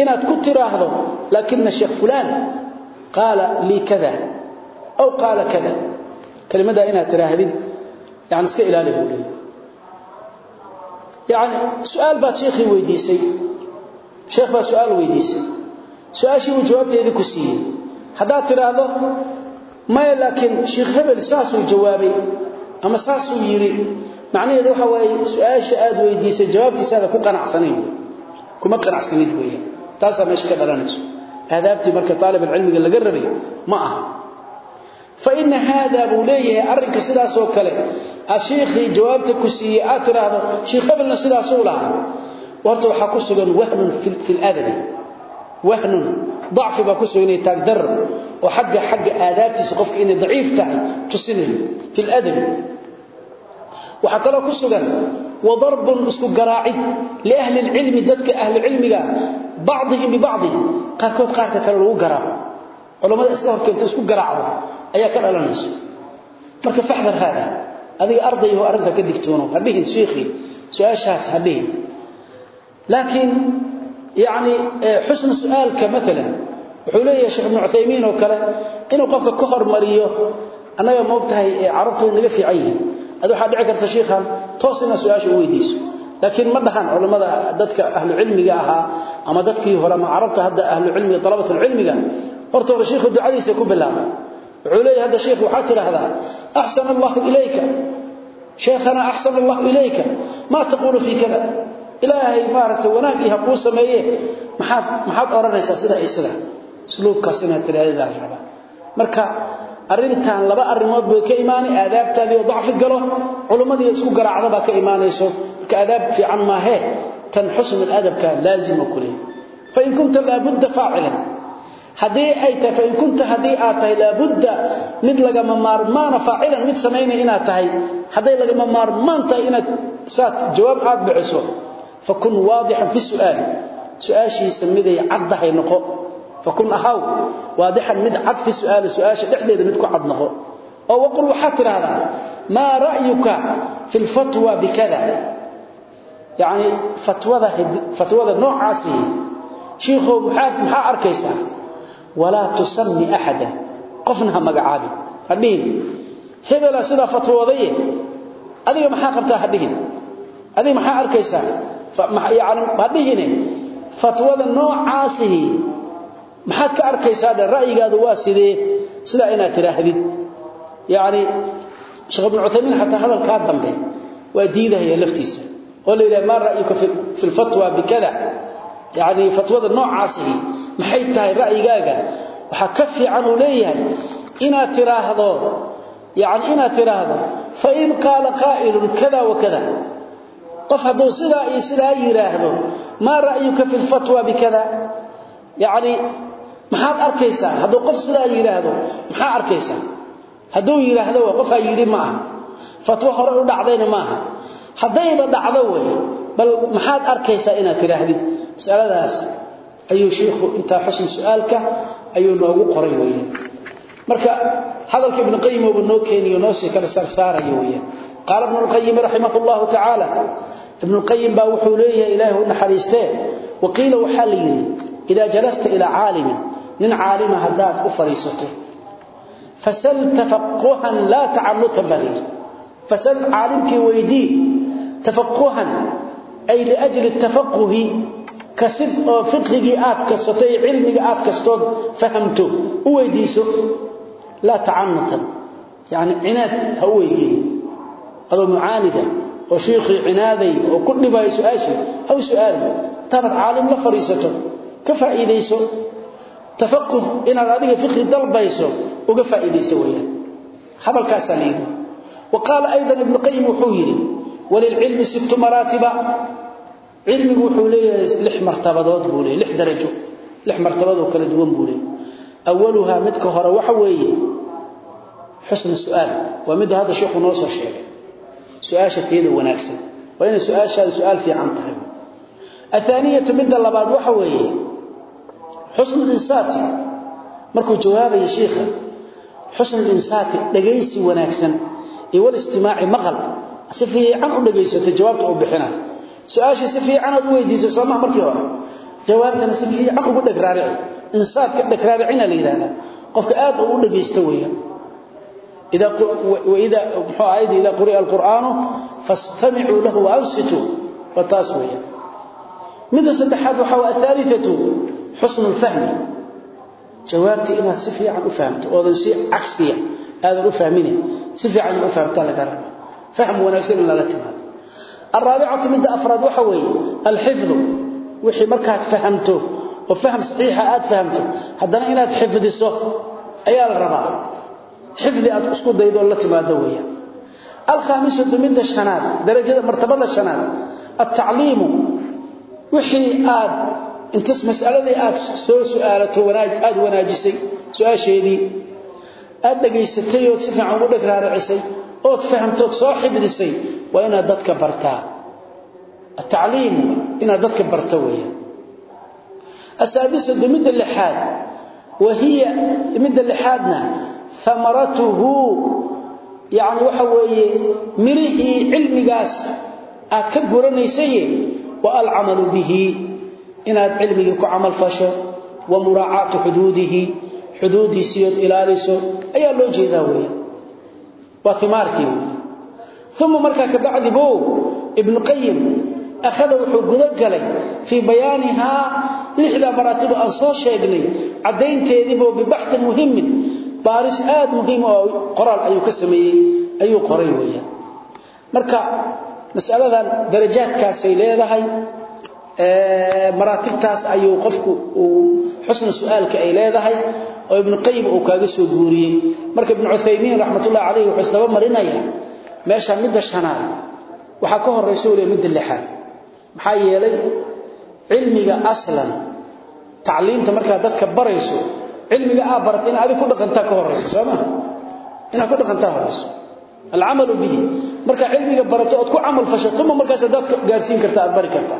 inaad ku tiraahdo laakina sheekh fulaan qaala lii kada aw qaala kada kelimadaa inaad tiraahdid yani iska ilaali buu yani su'aal baad weydiisay. Sheekh baad su'aal weydiisay. Su'aashii buu ku siiyey. Haddaad tiraahdo maya laakiin sheekh hebel saasuu jawaabay ama saasuu yidhi macnaheedu waxa waaye su'aasha aada weydiisay jawaabtiisaada ku qanacsanayn kuma qanacsanid weeyaan taasaa meesha ka dhalanayso. Aadaabtii marka aalibulcilmiga laga rabay ma aha. Fa ina haada buu leeyahay arrinka sidaasoo kale. Ashiikhii jawaabta ku siiyey aad tidhaahdo sheikh hebelna sidaasuu lahaa. Horta waxaa ku sugan wahnun fi ladabi wahnun. Dacfi baa ku sugan iyo taagdar oo xagga xagga aadaabtiisa qofka inay daciif tahay tusinayo fi ladab waxaa kaloo ku sugan wadarbun isku garaacid liahli lcilmi dadka ahlucilmiga bacdihim bibacdi qaarkood qaarka kale lagu garaaco culammada iska horkeento isku garaacdo ayaa ka dhalanayso marka faxdar haada adiga ardayho arrinta ka digtoono hadhihin shiikhii su'aashaas hadhihin laakiin yani eh, xusna su'aalka maalan wuxuu leeyahay sheekh ibn Uthaymeen oo kale inuu qofka ka hormariyo anaga ma ogtahay carabtu inaga fiican adu waxa dhici karta sheekhan toosina su'aasha weydiiso. Laakiin ma dhahan culimada dadka ahlu cilmiga aha ama dadkii hore ma carabta hadda ahlu cilmiga talabada cilmiga. Horta hore sheekhu ducadiisa ku bilaabay. Wuxuu hadda sheekhu waxa tiraahdaa ahsan allah ilayka sheekhana ahsan allah ilayka ma taqulu fi kada ilaahay maarata wanaagii ha ku maxaad maxaad oranaysaa sida ay sida sluubkaas inaad tiraahdaa rabaa marka arintan laba arimood bay ka imaanay aadaabtaadii oo dacfi galo culimmadii isku garaacda baa ka imaanayso. Marka aadaab fiican maahe tan xusnul adabka laazima ku fa in kunta laabudda faacilan. Haddii ay tahay fain kunta haddii aad tahay laabudda mid lagama maarmaana faacilan mid samaynaya inaad tahay. Hadday lagama maarmaan tahay inaad saad jawaab aad bixiso fakun waadixan fi su'aali. Su'aashiisa miday caddahay noqo fakun ahaw waadixan mid cad fi su'aali su'aasha dhexdeeda mid ku cad noqo oo waqul waxaad tidhaahdaa maa ra'yuka fi lfatwa bikada yacni fatwada fatwada noocaasii shiikhow maxaad maxaa arkaysaa walaa tusami axada qofna ha magacaabin ha dhihin hebela sidaa fatwoodaye adiga maxaa qabtaa ha dhihin adiga maxaa arkaysaa yani ha dhihine fatwada maxaad ka arkaysaa dhe ra'yigaadu waa sidee? Sidaa inaad tiraahdid yacni sheekh ibnu cuthaymiin xataa hadalkaa dambe waa diidahaya laftiisa oo la yidhaha maa ra'yuka fi lfatwa bikada? Yacni fatwada noocaasihi maxay tahay ra'yigaaga? Waxaa ka fiican uu leeyahay inaad tiraahdo yani inaad tiraahdo fain qaala qaa'ilun kada wakada qof hadduu sidaa iyo sidaa yidhaahdo maa ra'yuka fi lfatwa bikada? Yacni maxaad arkaysaa? Hadduu qof sidaa yidhaahdo maxaa arkaysaa? Hadduu yidhaahdo w qofaa yidhi ma fatwo hore u dhacdayna maaha haddayba dhacdo wey bal maxaad arkaysaa inaad tidhaahdid masaladaas ayuu shiikhu intaa xusn su'aalka ayuu noogu qoray weyaan marka hadalka ibnu qayim ooba noo keeniyo noo sii kala sarsaarayo weyaan qaala ibnu lqayimi raximah llahu tacaala ibnuqayim baa wuxuu leeyahay ilaahi u naxariistee waqiila waxaa la yidhi idaa jalasta ilaa caalimin nin caalima haddaad u fadhiisato. Fasal tafaquhan laa tacanutan baa layidhi fasal caalimkii weydii tafaquhan ay liajli tafaquhi kasid oo fiqhigii aad kasato iyo cilmiga aad kastood fahamto u weydiiso laa tacanutan yani cinaad ha u weydiin. Adoo mucaanida oo shiikhii cinaaday oo ku dhibaayo su'aashii ka faa'iidayso tafaquh inaad adiga fiqhi dalbayso uga faa'iidayso weeyaan. Hadalkaasaa layidhi wa qaala aydan ibnu qayim wuxuu yidhi walilcilmi sittu maraatiba. Cilmigu wuxuu leeyahay lix martabadood buu leeyahy lix darajo lix martabadoo kala duwan buu leeyahy awaluhaa midka hore waxa weeye xusnu su'aal. Waa midda hadda sheekhu noo soo sheegay. Su'aasha teeda wanaagsan. Waa xusnu linsaati markuu jawaabayo shiikha xusnu linsaati dhagaysi wanaagsan iyo walistimaaci maqal si fiican u dhagaysato jawaabta uu bixina su-aashii si fiicanaad u weydiisay soomaa markii hore jawaabtana si fiican ugu dhegraarici insaadka dhegraaricina la yidhahdaa qofka aad uu u dhagaysto weeyaan إذا وإذا محو آيدي إذا قرئ القرآن فاستمعوا له وأنصتوا وتاسويا ماذا سدحات وحوى الثالثة xusnu lfahmi jawaabta inaad si fiican u fahmto oodan si cagsiya aadan u fahmine si fiican u fahamtaa laga raba fahmu wanaagsan in lala timaado. Araabicatu midda afraad waxa weeye alxifdu wixii markaad fahamto oo faham saxiixa aad fahamto haddana inaad xifdiso ayaa la rabaa. Xifdi aad isku daydo la timaado weeyaan. Alkhaamisatu midda shanaad darajada martabada shanaad altacliimu wixii aad intas mas'aladii aad soo su'aalato wanaaj aad wanaajisay su'aasheedii. Aad dhageysatay oo si fiican ugu dhagraacisay oo fahamtood soo xibdisay waa inaad dadka bartaa. At-tacliim inaad dadka barta weeyaan. Asaadisadu midda lixaad wahiya midda lixaadna thamaratuhu yani waxa weeye mirihii cilmigaas aad ka guranaysaye wa alcamalu bihi inaad cilmiga ku amal fasho wa muraacaatu xuduudihi xuduudiisiyo ilaaliso ayaa loo jeedaa weeye. Waa thimartii thumma marka ka bacdi buu ibn qayyim akhada wuxuu guda galay fi bayaaniha lixda maratib aan soo sheegnay cadaynteedii buu bibaxth muhiim baaris aad muhiim oo qoraal ayuu ka sameeyay ayuu qoray weeyaan marka mas'aladan darajaadkaas ay leedahay ee maratibtaas ayuu qofku uu xusn su'aalka ay leedahay oo ibn qayyim uu kaaga soo guuriyay marka ibn uthaymin rahmatullahi alayhi wuxuu isdaba marinaya meesha midda shanaad. Waxa ka horeyso uu midda lixaad. Maxaa yeelay cilmiga aslan tacliimta marka dadka barayso cilmiga aa baratay in adiga ku dhaqantaa ka horeyso sooma inaad ku dhaqantaa horeyso alcamalu bihi. Marka cilmiga barato ood ku camal fasho uma markaas dadka gaarsiin karta aad bari karta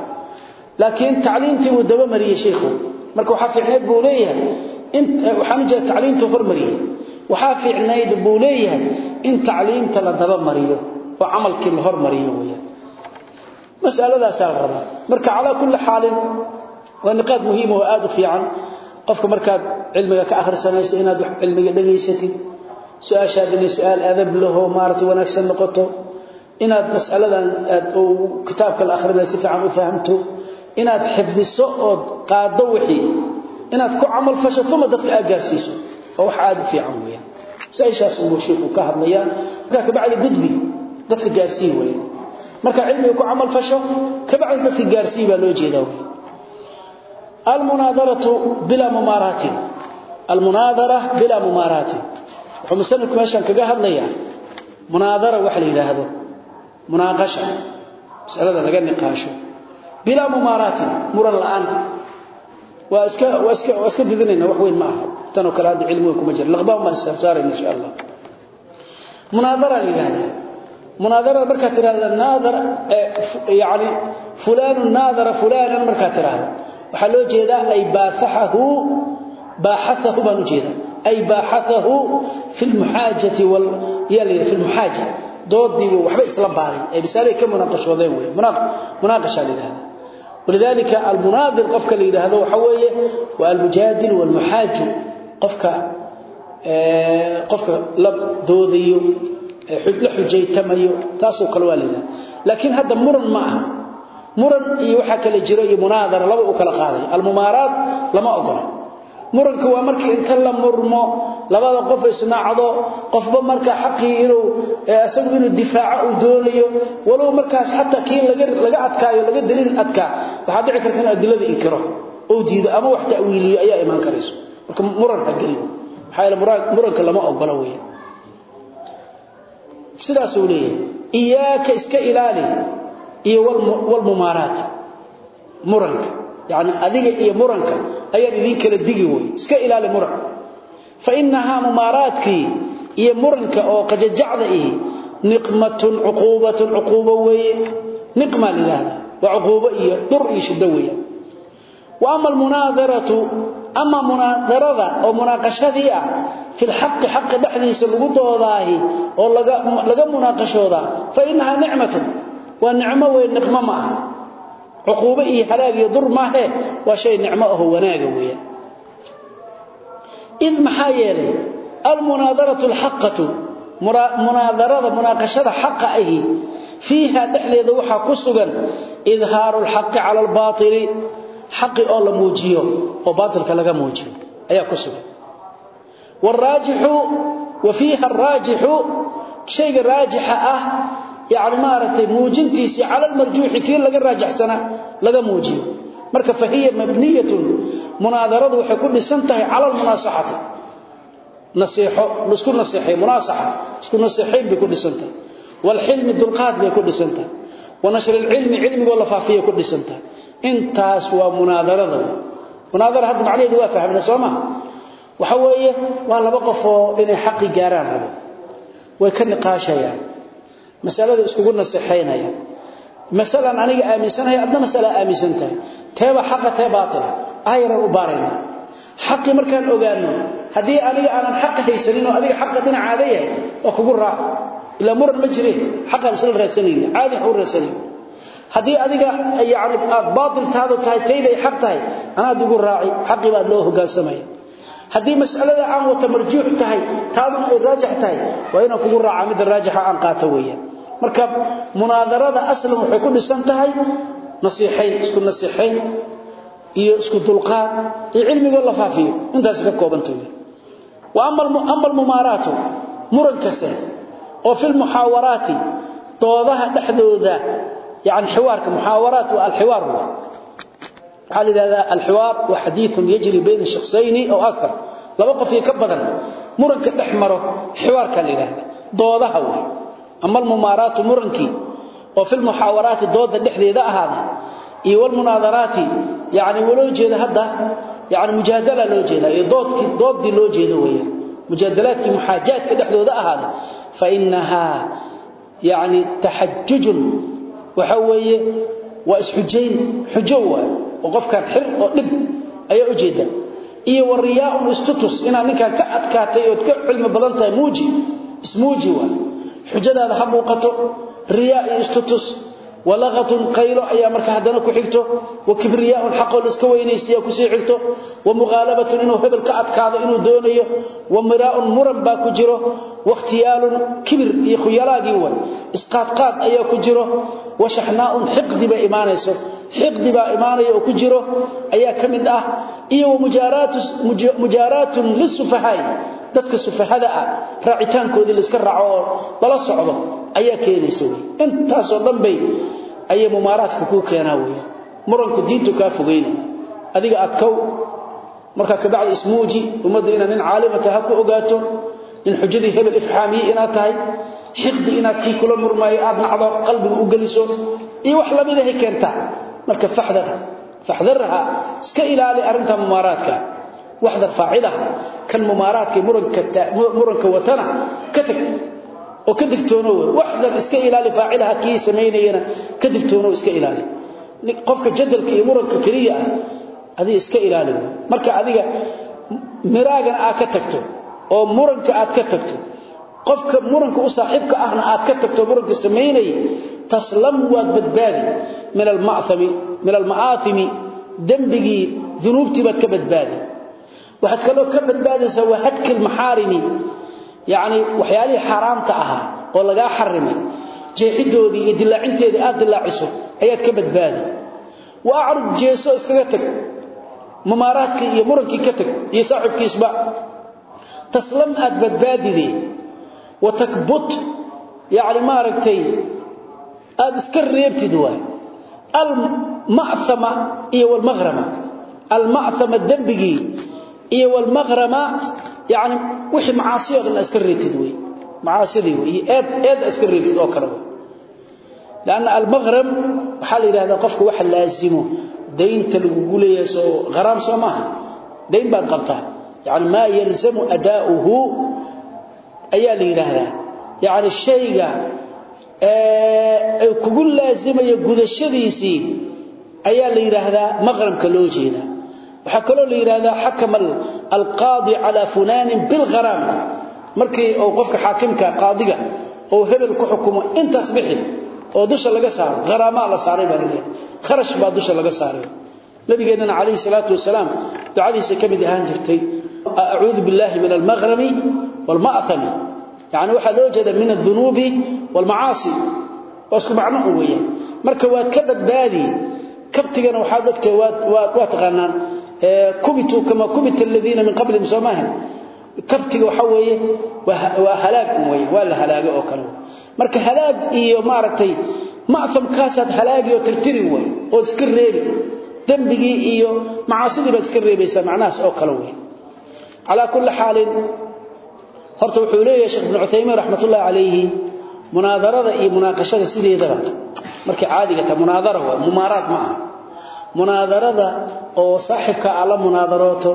laakiin tacliintii uu daba mariyay sheekhu marka waxa fiicneed buu leeyahay waxaan jeedaa tacliintu hormariyay waxa fiicneed buu leeyahay in tacliinta la daba mariyo oo camalkii la hormariyo weeyaan. Mas'aladaas la rabaa. Marka ala kulli xaalin waa niqaad muhiim oo aad u fiican. Qofka markaad cilmiga ka akhrisanayso inaad cilmiga dhageysatid su'aashaad inay su'aal adab laho maarti wanaagsan noqoto inaad mas'aladan aad kitaabka la akhrinay si fiican u fahamto inaad xifdiso ood qaaddo wixii inaad ku camal fashatoma dadka aad gaarsiiso. Waa wax aada u fiican weeyaan. Masaa-ishaas unbuu shiikhuu ka hadlayaa. Markaa kabacdi gudbi dadka gaarsii weeyaan. Marka cilmiga ku camal fasho kabacdi dadka gaarsii baa loo jeedaa wey almunaadaratu bilaa mumaaraatin. Almunaadara bilaa mumaaraatin. Wuxuu musanifku meeshan kaga hadlayaa. Munaadara wax la yidhaahdo. Munaaqasha. Masalada laga niqaasho bila mumaarat muran la'an waa iska waa iska waa iska didinayna wax weyn ma aha. Tan oo kala hada cilmiga kuma jira. Laqbaa ma saar insha Allah. Munadara yiraahdo munadara marka tiraahdo naadar yaani fulan naadara fulan marka tiraahdo waxa loo jeedaa ay baasahu baahathahu baan jeeda ay baahathahu fi almuhajati wal yali fi almuhaja doodii waxba isla baaray ay bisaare ka munaqashadeen way munaqasha leedahay ولذلك المناظر قفك اللي هذا وحويه والمجادل والمحاج قفك قفك لب دوديو حج لحجيتميو تاسو كلا والida laakiin hada muran ma aha muran iyo waxa kala jiro iyo munaadara muranku waa markii inta la murmo labada qof isnaacdo qofba marka xaqii inuu asagu inuu difaaco uu doonayo walow markaas xataa kii laga adkaayo laga daliil adkaa waxa dhici karta in adilada inkiro oo diido ama wax ta'wiiliyo ayaa iman karayso. Marka muran hageliyo maxaa muranka lama ogola weeyaan sidaas uu leeyahay iyaaka iska ilaali iyo wal mumaaraat muranka yani adiga iyo muranka ayaan idin kala digi wey iska ilaali muran. Fa innahaa mumaaraadkii iyo muranka oo qajajacda ihi niqmatun cuquubatun cuquubo weeye. Niqmaa lidhaahda waa cuquubo iyo dur iyo shiddo weeya wa ama almunaadaratu ama munaadarada oo munaaqashadii ah filxaqi xaqi dhexdiisa lagu doodaahi oo laga iyo halaag iyo dur ma he wa shay ni'ma ah wanaaga weeyaa id maxayele المناظرة الحقة مناظرة مناقشة حق أيه فيها دحليد وحا كسغن إظهار الحق على الباطل حق أولا موجيه وباطل كلغا موجيه أيها كسغن والراجح وفيها الراجح شيء راجح اه yani maaragtay muujintiisii cala almarjuuxi kii laga raajaxsanaa laga muujiyo. Marka fa hiya mabniyatun munaadaradu waxay ku dhisan tahay cala almunaasaxati nasiixo la isku naseexay munaasaxa isku naseexayn bay ku dhisan tahay. Waalxilmi dulqaad bay ku dhisan tahay. Wa nashri alcilmi cilmigoo la faafiyay ku dhisan tahay. Intaas waa munaadarada munaadara hadda macnaheedu waa fahmna soo maha waxa weeye waa laba qofoo inay xaqi gaaraan rabo. Way ka niqaashayaan masalada iskugu nasaxeynaya masalan aniga aaminsanahay adna masala aaminsantahay teeba xaqa tee baatila ayran u baarayna. Xaqi markaan ogaano haddii aniga aanan xaq haysanin oo adiga xaqa dhinacaada yahay waa kugu raac ila muran ma jireen xaqan isla raadsanayna caadi xuu raadsanayna haddii adiga yaani aad baatil tahay tayda ay xaq tahay anaad ugu raaci xaqi baad loo hogaansamay haddii masalada aan wata marjuux tahay taaduna ay raajix tahay waa inaan kugu raacaa midda raajixa aan qaato weeyaan. Marka munaadarada aslan waxay ku dhisan tahay nasiixayn isku nasiixayn iyo isku dulqaad iyo cilmigoo la faafiyo. Intaasi ka koobantah wa ama almumaaraatu murankase oo fi lmuxaawaraati doodaha dhexdooda yani xiwaarka muxaawaraat alxiwaar waxaa la yidhahdaa alxiwaar wa xadiiun yajri bayna shakhsayni ow akar laba qofio ka badan muranka dhex maro xiwaarkaa la yidhahda. Doodaha wey ama almumaaraatu murankii oo fi lmuxaawaraati dooda dhexdeeda ahaada iyo wlmunaadaraati yani waloo jeeda hadda yani mujaadala loo jeeda iyo doodii loo jeedo weyaan mujaadalaadkii muxaajaadka dhexdooda ahaada fainahaa yani taxajujun. Waxa weeye waa isxujayn xujo waay oo qofkan xir oo dhib ayaa u jeeda. Iyo wariyaa istutus ina ninka ka adkaatay oo ka cilmi badan tahay muuji ismuuji waa xujadaada ha muuqato riyaa walaqatun qaylo ayaa marka hadana ku xigto wa kibriyaa'un xaqo iska weynaysiya ku sii xigto wa mughalabatun inuu hebel ka adkaado inuu doonayo wa miraa'un muran ku jiro wa ikhtiyaalun kibir iyo khuyalaagi way isqaad qaad ayaa ku jiro wa shahnaa'un hiqdi ba iimaanayso xiqdi baa imaanaya ku jiro ayaa ka ah iyo mujaaraatun lisufahaai dadka sufahada ah raacitaankoodii la iska raaco oo socdo ayaa keenaysa wey intaasoo dhan bay ayay mumaaraadka kuu keenaa wey muranku diintu kaa fogeyna. Adiga adkow markaa kabacdi ismuuji ummadda inaad nin caalimata ha ku ogaato nin xujadii hebel ifxaamiye inaad tahay xiqdi inaad kii kula murmaayo aad nacdo qalbiga u geliso iyo wax lamidahay keentaa marka faxdar faxdarha iska ilaali arrinta mumaaraadka waxdar faacilaha kan mumaaraadka muranka watana ka tag oo ka digtoonow waxdar iska ilaali faacilaha kii samaynayana ka digtoonow iska ilaali. Qofka jadalka iyo muranka keliya ah adiga iska ilaali. Marka adiga miraagana aad ka tagto oo muranka aad ka tagto qofka muranka u saaxiibka ahna aad ka tagto muranka waxaad kaloo ka badbaadaysaa waa hadkil maxaarimi yacni waxyaalihii xaaraamta ahaa oo lagaa xarimay jeexidoodii iyo dilaacinteedii aad dilaaciso ayaad ka badbaadi. Wa acrid jeeso iskaga tag mumaaraadkii iyo murankii ka tag iyo saaxibkiisba taslam aad badbaadidee wa takbut yacni maaragtay aada iska reebtid waay. Alma'ama iyo walmaqrama alma'ama dembigii iyo walmaqrama yani wixii macaasiyo dhan iska reebtid wey. Macaasidii wey eed eed iska reebtid oo kale lanna almaqram waxaa la yidhahdaa qofka waxa laasimo daynta lagugu leeyahay soo haraam soo baad qabtaa. Yani maa yalzamu adaa'uhu ayaa la yidhaahdaa yani shayga kugu laazimaya gudashadiisii ayaa la yidhaahdaa loo jeeda waxaa kaloo la yidhaahdaa xakama alqaadi calaa funaanin bilgharaam. Markii uu qofka xaakimka qaadiga oo hebel ku xukumo intaas bixi oo dusha laga saaro haraamaa la saaray baa la leeyahay kharash baa dusha laga saaray. Nabigeennana calayhi salaatu wasalaam ducadiisa ka mid ahaan jirtay acuudu billaahi min almaqrami waalma'thami yani waxaa loo jeeda min adunuubi waalmacaasi waa isku macno un weeyaan. Marka waad ka badbaadi kabtigana waxaad ogtahay waa taqaanaan kubituu kama kubita aladiina min qablihim soo maahan kabtiga waxaa weeye waa halaag weeye waa la halaaga oo kale. Marka halaag iyo maaragtay ma'amkaasaad halaagi oo tirtiri way ood iska reebi. Dembigii iyo macaasidii baad iska reebaysaa macnahaas oo kale wey calaa kulli xaalin horta wuxuu leeyahay sheekh ibnu cuthaymiin raxmatullahi calayhi munaadarada iyo munaaqashada sideedaba. Markay caadiga tahay munaadara waa mumaaraad ma aha munaadarada oo saaxibka aad munaadarooto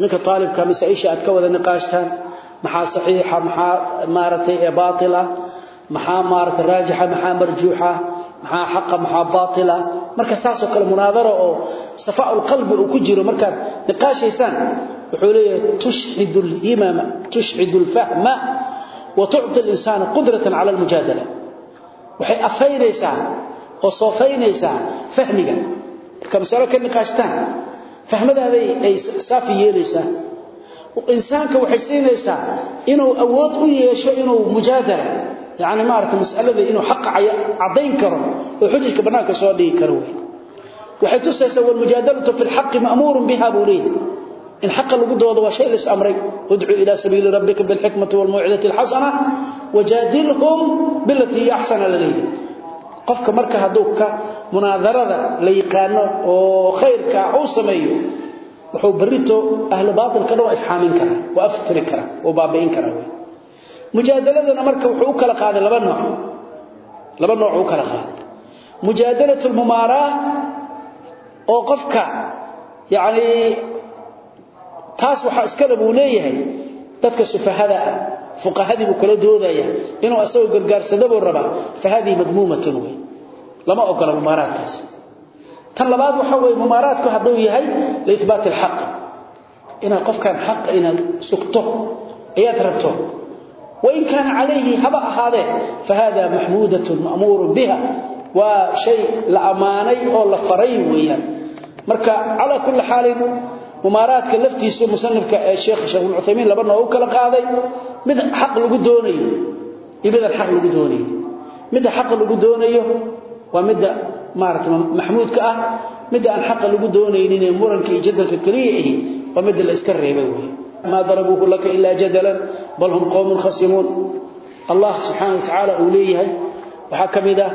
ninka aalibka masaa-isha aad ka wada niqaashtaan maxaa saxiixa maxaa maaragtay ee baatila maxaa maaragtay raajixa maxaa marjuuxa maxaa xaqa maxaa baatila. Marka saasoo kale munaadaro oo safaa'ul uu ku jiro markaad niqaashaysaan wuxuu leeyahay tushhidu alhimama tushhidu alfahma wa tucti alinsaana qudratan cala almujaadala waxay afaynaysaa oo soofaynaysaa fahmiga marka masalo ka niqaashtaan. Fahmadaaday ay saafi yeelaysaa. Insaanka waxay siinaysaa inuu awood u yeesho inuu mujaadala yani maarata masalada inuu xaqa cadayn karo oo xujajka bannaanka soo dhigi karo wey waxay tusaysaa walmujaadalatu fi lxaqi ma'muurun biha buu leeyahy in xaqa lagu doodo waa shay la is amray. Udcu ila sabiili rabbika bilxikmati walmawcidati alxasana wajaadilhum bilatii axsana laleeyahy qofka marka hadduu ka munaadarada la yaqaano oo khayrka uu sameeyo wuxuu barito ahlu baatilka dhan waa ifxaamin karaa waa aftiri karaa waa baabi'in karaa wey mujaadaladana marka wuxuu kala qaaday laba nooc. Laba nooc u kala qaaday. Mujaadalatu lmumaaraa oo qofka yacni taas waxaa iskale buu leeyahay dadka sufahada ah fuqahadii buu kala doodaya inuu asagoo gargaarsadabuu rabaa fa hadihi madmuumatun wey. Lama ogola mumaaraadkaas. Tan labaad waxa weeye mumaaraadku hadduu yahay liihbaati alxaq inaad qofkan xaqa inaad sugto ayaad rabto. Wain kaana calayhi haba ahaadee fahada maxmuudatun ma'muurun biha. Waa shay la ammaanay oo la faray weeyaan. Marka calaa kulli xaalin mumaaraadka laftiisu musanifka ee sheekh sheekh ibn Uthaymeen laba nooc kala qaaday mid xaq lagu doonayo. Iyo midan xaq lagu doonayo. Midda xaqa lagu doonayo waa midda maaragtay maxmuudka ah. Midda aan xaqa lagu doonaynin ee muranka iyo jadalka kaliya ahi waa midda la iska reebay wey maa darabuuhu laka ilaa jadalan bal hum qowmun khasimuun. Allah subxaana wa tacaala uu leeyahay waxaa ka mid ah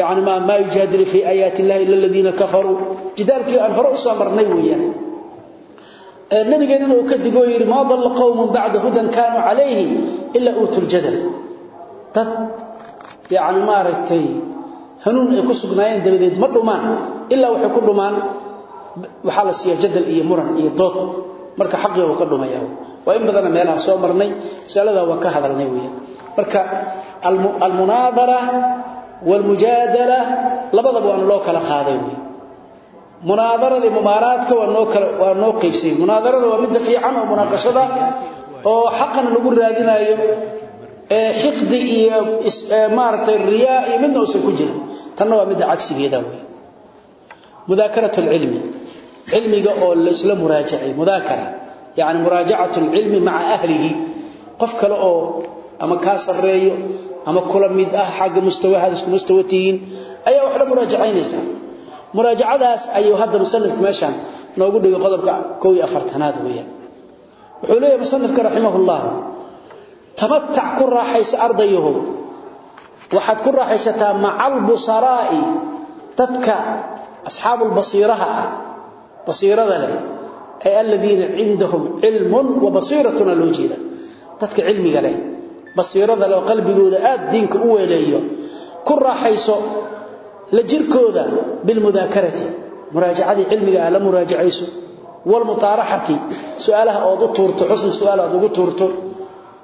yani maa yujaadilu fii aayaati illahi ila aladiina kafaruu jidaalkii aan hore u soo marnay weeyaan nabigeenana uu ka digoo yidhi maa dalla qowmun bacda hudan kaanuu calayhi ilaa uutul jadal. Dad yacni maaragtay hanuun ay ku sugnaayeen dabadeed ma dhumaan ilaa waxay ku waxaa la siiyaa jadal iyo muran iyo dood. Marka xaqii ka dhumayaa waa in badana meelaha soo marnay masaladaa waa ka hadalnay weeyaan. Marka almunaadara waalmujaadala labadaba waanu loo kala qaaday wey munaadarada mubaaraadka waa noo qaybsay munaadarada waa mid fiican oo munaaqashada oo xaqan lagu raadinayo ee xiqdi iyo maartay riyaa iyo mid oo ku jira tan waa mid cagsigeeda weey. Mudaakaratu ilmi ilmiga oo la isla muraajacay mudaakara. Yaani muraajacatu ilmi ma'a ahlihi. Qof kale oo ama ka sareeyo ama kula mid ah xagga mustawahaas isku mustawatihiin ayaa wax la muraajacaynaysa muraajacadaas ayuu hadda musannifku meeshan noogu dhigay qodobka 14aad weeyaan. Wuxuu leeyahay musannifka rahimahullah tamattac ku raaxaysa ardayuhu waxaad ku raaxaysataa macal busaraai dadka asxaabul basiraha basirada leh ay alladina indahum ilmun wa basiratun alwajida dadka cilmiga leh basiirada loo qalbigooda aad diinka u ku raaxayso la jirkooda bil mudaakarati muraajacadi cilmiga la muraajacayso. Wal mutaarahati. Su'aalaha oo u tuurto xusn su'aalaha ugu tuurto.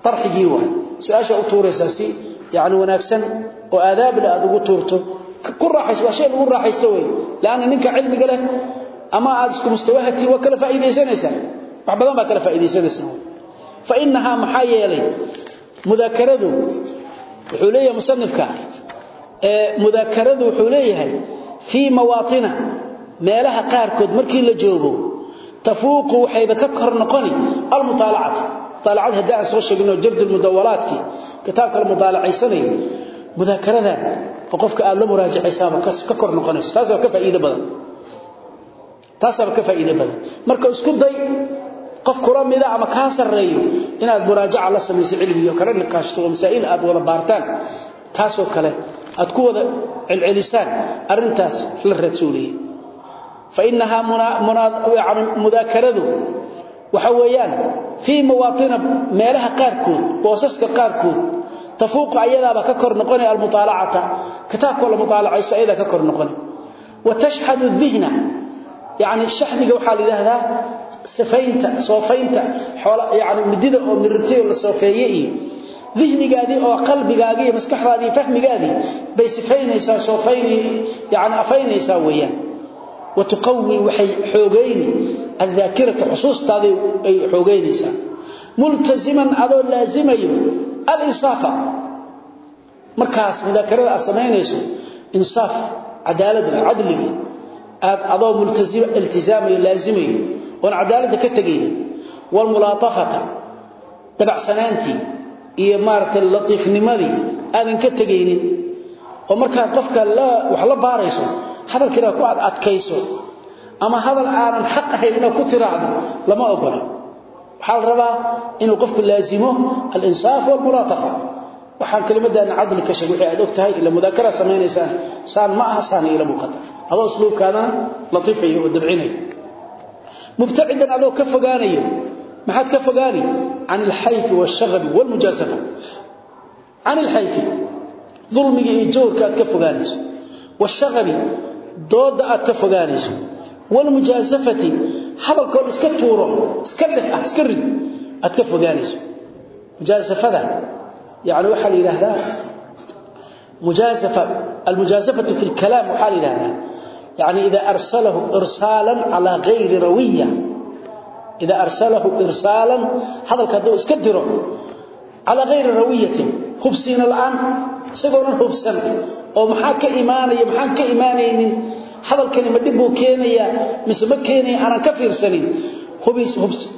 Tarxigi waa. Su'aasha u tuuraysa si yaani wanaagsan oo aadaab la aad ugu tuurto. Ku raaxayso waa shay lagu raaxaysto way laana ninka cilmiga leh ama aad isku mustawahati wa kala faa'iideysanaysa wax badan ba kala faa'iideysanaysa fa innaha maxayelay mudaakaradu wuxuu leeyahay musannifka ee mudaakaradu wuxuu leeyahay fi mawaatina meelaha qaarkood markii la joogo tafuuqu waxayba ka kor noqoni al mutaalacata mutaalacad hadaa soo sheegno jabd al mudawalaatki kitaabka al mutaalacaysanay mudaakarada qofka aad la muraajacaysaaba ka kor noqonayso. Taas waa ka faa'iido badan. Marka isku day qof kula mida ama ka sareeyo inaad muraajaca la sameeyso cilmiga kala niqaashto masaa'il aad wada baartaan taasoo kale aad ku wada cilcilisaan arintaas la raadsuuliyay fa innaha munaad yani mudaakaradu waxa weeyaan fi mawaatin meelaha qaarkood boosaska qaarkood tafuuq ayadaaba ka kor noqonay al mutaalacata kitaabka la mutaalacayso ayada ka kor noqonay wa tashhadu dhihna yani shahdiga waxa la yiraahdaa safaynta soofaynta xoolo yaani midida oo la soofeeyay dihnigaadii oo qalbigaagii iyo maskaxdaadii iyo bay sifaynaysaa soofaynay yani afaynaysaa weeyaan wa tuqawii waxay xoogayni aldaakirata xusuustaaday ay xoogaynaysaa multaziman adoo laazimayo alinsaafa markaas mudaakarada aad samaynayso cadaaladna cadligii aad adoo multiltizaamayo laazimayo oon cadaaladda ka tegaynin walmulaatafata dabacsanaantii iyo maaragtay latiifnimadii aadan ka tegaynin oo markaad qofka wax la baarayso hadalka inaad ku adkayso ama hadal aanan xaq ahayn inaad ku tiraahdo lama ogola waxaa la inuu qofku laasimo alinsaaf walmulaatafa waxaan kelimadana cadli ka sheeg waxay aad og ila mudaakara samaynaysaan saan ma aha saana ila muuqata. Adoo usluubkaadana latiifaya oo dabcinaya mubtacidan adoo ka fogaanayo maxaad ka fogaani? Can alxayfi washaabi wlmujaasafa can alxayfi dulmiga iyo jawrka aad ka fogaanayso washaabi dooda aad ka fogaanayso wlmujaasafati hadalkoo iska tuuro iska dheh ah iska rid aad ka fogaanayso mujaasafada yani waxaa la yidhaahdaa mujaasafa almujaasafatu fi lkalaam waxaa la yidhahdaa yani idaa arsalahu irsaalan calaa gayri rawiya ida arsalahu irsaalan hadalka hadduu iska diro calaa hayri rawiyatin hubsiina la'aan isagoonan hubsan oo maxaa ka imaanaya maxaan ka imaanaynin hadalkani ma dhib buu keenayaa mise ma keenaya aanan ka fiirsanin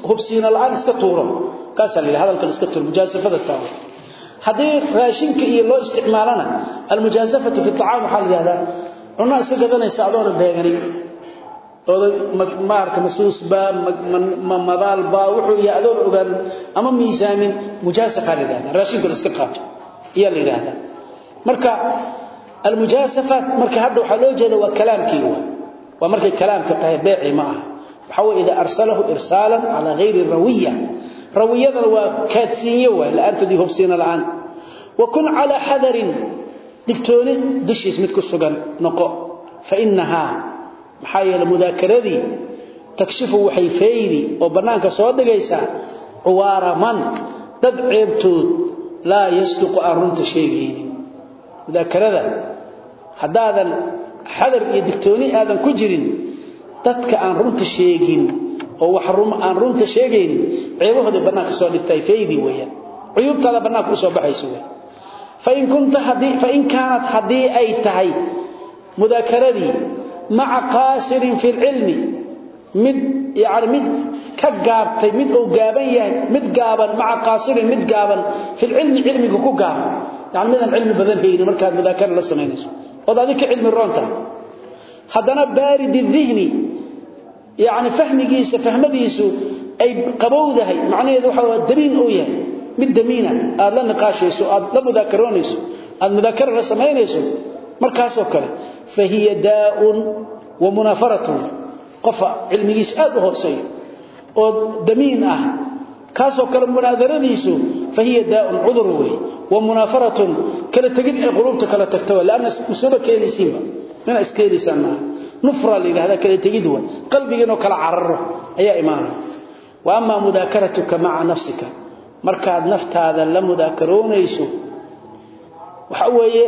hubsiina la'aan iska tuuro kaasaa la yidhi hadalkan iska tuuro mujaasafada taawo haddii raashinka iyo loo isticmaalana almujaasafatu fi acaam ooda maarta masuusba madaalba wuxuu yahay adoon ogaan ama miisaamin mujaasafa la yidhahda raashinka la iska qaato ayaa la yidhaahdaa. Marka almujaasafaat marka hadda waxaa loo jeeda waa kalaamkii waa waa markay kalaamka tahay beeci ma aha. Waxa weeye idaa arsalahu irsaalan calaa hayri rawiya. Rawiyadana waa kaadsiinyo waay la'aantadii hobsiina la'aan. Wa kun calaa xadarin digtooni dushiis mid ku sugan noqo. Fa innahaa maxaa yeele mudaakiradii takshifu waxay faydi oo bannaanka soo dhigaysaa cuwaara man dad ceebtood laa yasduqu aan runta sheegaynin mudaakarada haddaadan xadar iyo digtooni aadan ku jirin dadka aan runta sheegin oo wax aan runta sheegaynin ceebahooday bannaanka soo dhigtay faydi weeyaan. Cuyuubtaada bannaanka u soo baxaysa wey fain kunta haddii fain kaanat haddii ay tahay mudaakiradii maca qaasirin fi lcilmi mid yani mid ka gaabtay mid uu gaaban yahay mid gaaban maca qaasirin mid gaaban fi lcilmi cilmiga ku gaaban yani midaan cilmi badan haynin markaad mudaakara la samaynayso. Ood adig ka cilmi roonta haddana baarid dihni yani fahmigiisa fahmadiisu ay qabowdahay. Macnaheedu waa damiin uu yahay. Mid damiina aad la niqaashayso aad la mudaakaroonayso aad mudaakara la samaynayso markaasoo kale fa hiya daa'un wa munaafaratun. Qofa cilmigiisu aad u hooseeyo oo damiin ah. Kaasoo kale munaadaradiisu fa hiya daa'un cudur wey wa munaafaratun. Kala tegid ay quluubta kala tagta wa laanna masuuba keenaysiinba mina iskeenaysaan maaha nufra la yidhahda kala tegid wa qalbigiinoo kala cararo ayaa imaanaya wa amaa mudaakaratuka maca nafsika. Markaad naftaada la mudaakaroonayso waxa weeye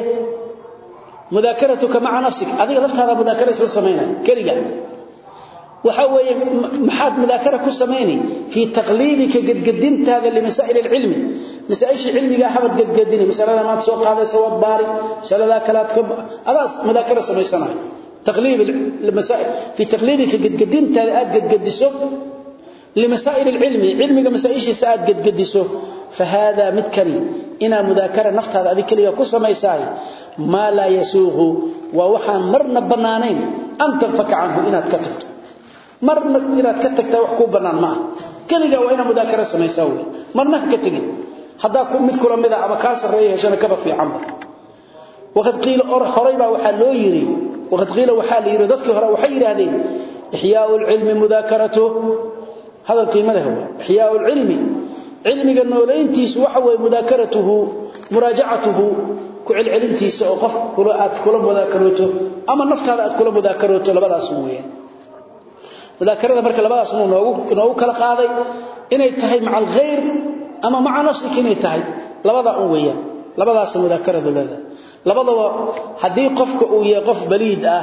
mudaakaratuka maca nafsik. Adiga laftaada mudaakara isla samaynaya keliga. Waxa weeye maxaad mudaakara ku samaynay fii taqliibika gadgadintaada limasaa'il alcilmi. Masaa'isha cilmiga habad gadgadini masalada maad soo qaadaysa waad baari. Masalada kalaad ka adaas mudaakara samaysanayo taqliib masaa'il fi taqliibika gadgadintaada aad gadgadiso limasaa'il alcilmi. Cilmiga masaa'ishiisa aad gadgadiso fahada midkani inaa mudaakara naftaada adig keliga ku samaysaay maa laa yasuuqu waa waxaan marna bannaanayn. An tanfaka canhu inaad ka tagto. Marna inaad ka tagtaa wax kuu bannaan ma ah keligaa waa inaad mudaakara samaysaa wey marna ha ka tegin. Haddaa mid kula mida ama kaa sarreeya heshana kaba fiicanba waqad qiila horay baa waxaa loo yidhi. Waqad qiila waxaa la yidhi dadkii hore waxay yidhaahdeen ixyaau lcilmi mudaakaratu. Hadal qiimo leh waa ixyaau muraajacatuhu ku celcelintiisa oo qof aad kula mudaakarooto ama naftaada aad kula mudaakarooto labadaas weeyaan. Mudaakarada marka labadaas noogu kala qaaday inay tahay maca alghayr ama maca nafsika inay tahay labada un weeyaan. Labadaas mudaakaradu leedahay. Labadaba haddii qofka uu yahay qof baliid ah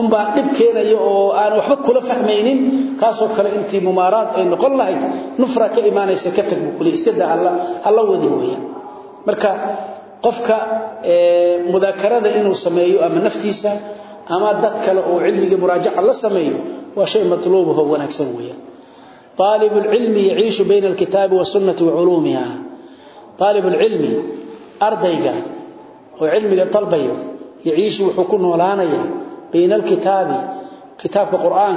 unbaa dhib keenaya oo aan waxba kula fahmaynin kaasoo kale intii mumaaraad ay noqon lahayd nufra ka imaanaysa ka tag buu iska daa hala wadi weeyaan marka qofka mudaakarada inuu sameeyo ama naftiisa ama dad kale oo cilmiga muraajaca la sameeyo waa shay matluubaho wanaagsan weeyaan طالب العلم يعيش بين الكتاب والسنة وعلومها طالب العلم أرديقا وعلمك طلبيه يعيش وحكون ولانيا بين الكتاب كتاب القرآن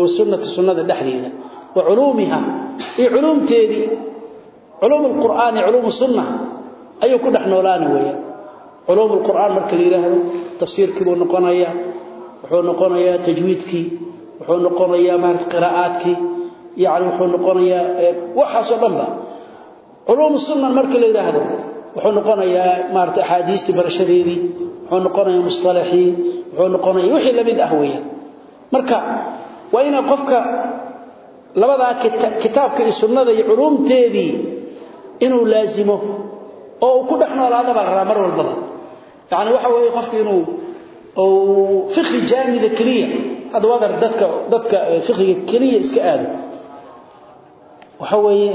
والسنة السنة الدحديدة وعلومها إيه علوم تيدي culuum alqur'aan iyo culuum sunna ayuu ku dhex noolaana weeyaan culuum alqur'aan marka la yidhaahdo tafsiirkii buu noqonayaa wuxuu noqonayaa tajwiidkii wuxuu noqonayaa maarata qiraa'aadkii yacni wuxuu noqonayaa eh, waxaasoo dhanba culuum sunna marka la yidhaahdo wuxuu noqonayaa maarata axaadiistii barashadeedii wuxuu noqonayaa musطalaxii wuxuu noqonaya wixii la mid ah weeyaan marka waa inaa qofka labadaa kitaabka iyo sunnada iyo culuumteedii inuu laasimo oo uu ku dhex noolaadaba rabaa mar walbaba. Yani waxa weeye qofku inuu fikri jaamida keliya hadda wadar dadka dadka fikriga keliya iska aado. Waxa weeye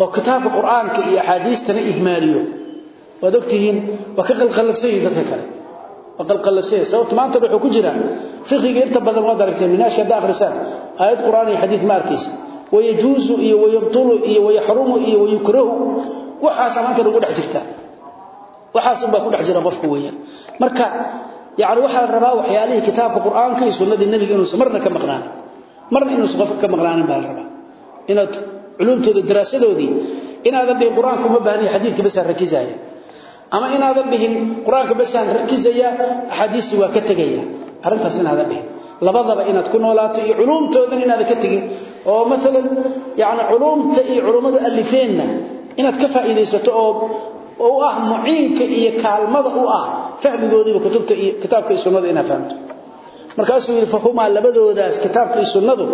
oo kitaabka qur'aanka iyo axaadiistana ihmaaliyo waad ogtihiin waa ka qalqallagsan yihiin dadka kale. Waa qalqallagsan sababta maanta wuxuu ku jira fikriga inta badan waad aragteen minaashka hadda akhrisaan aayad qur'aan iyo xadiid ma arkaysa wayajuusu iyo wayabtulu iyo wayaxrumu iyo wayukrahu waxaasaa halkan ugu dhex jirtaa. Waxaasunbaa ku dhex jira qofka weyaan marka yani waxaa la rabaa waxyaalihii kitaabka qur'aanka iyo sunnadii nebiga inuusan marna ka maqnaan marna inuusan qofka ka maqnaanin baa la rabaa. Inaad culumtooda daraasadoodii inaadan dhihin qur'aanka uma baahnayo xadiidka basaan rakisaya. Ama inaadan dhihin qur'aanka basaan rakisaya axaadiisi waa ka tegaya arrintaas inaadan dhihin labadaba inaad ku noolaato iyo culuumtoodan inaadan ka tegin oo mesela yaani culumta iyo culumada alifeenna inaad ka faa'iideysato oo oo ah muciinka iyo kaalmada u ah fahmigoodiiba kutubta iyo kitaabka sunnada inaad fahamto. Markaasuu yiri fahuma labadoodaas kitaabka iyo sunnadu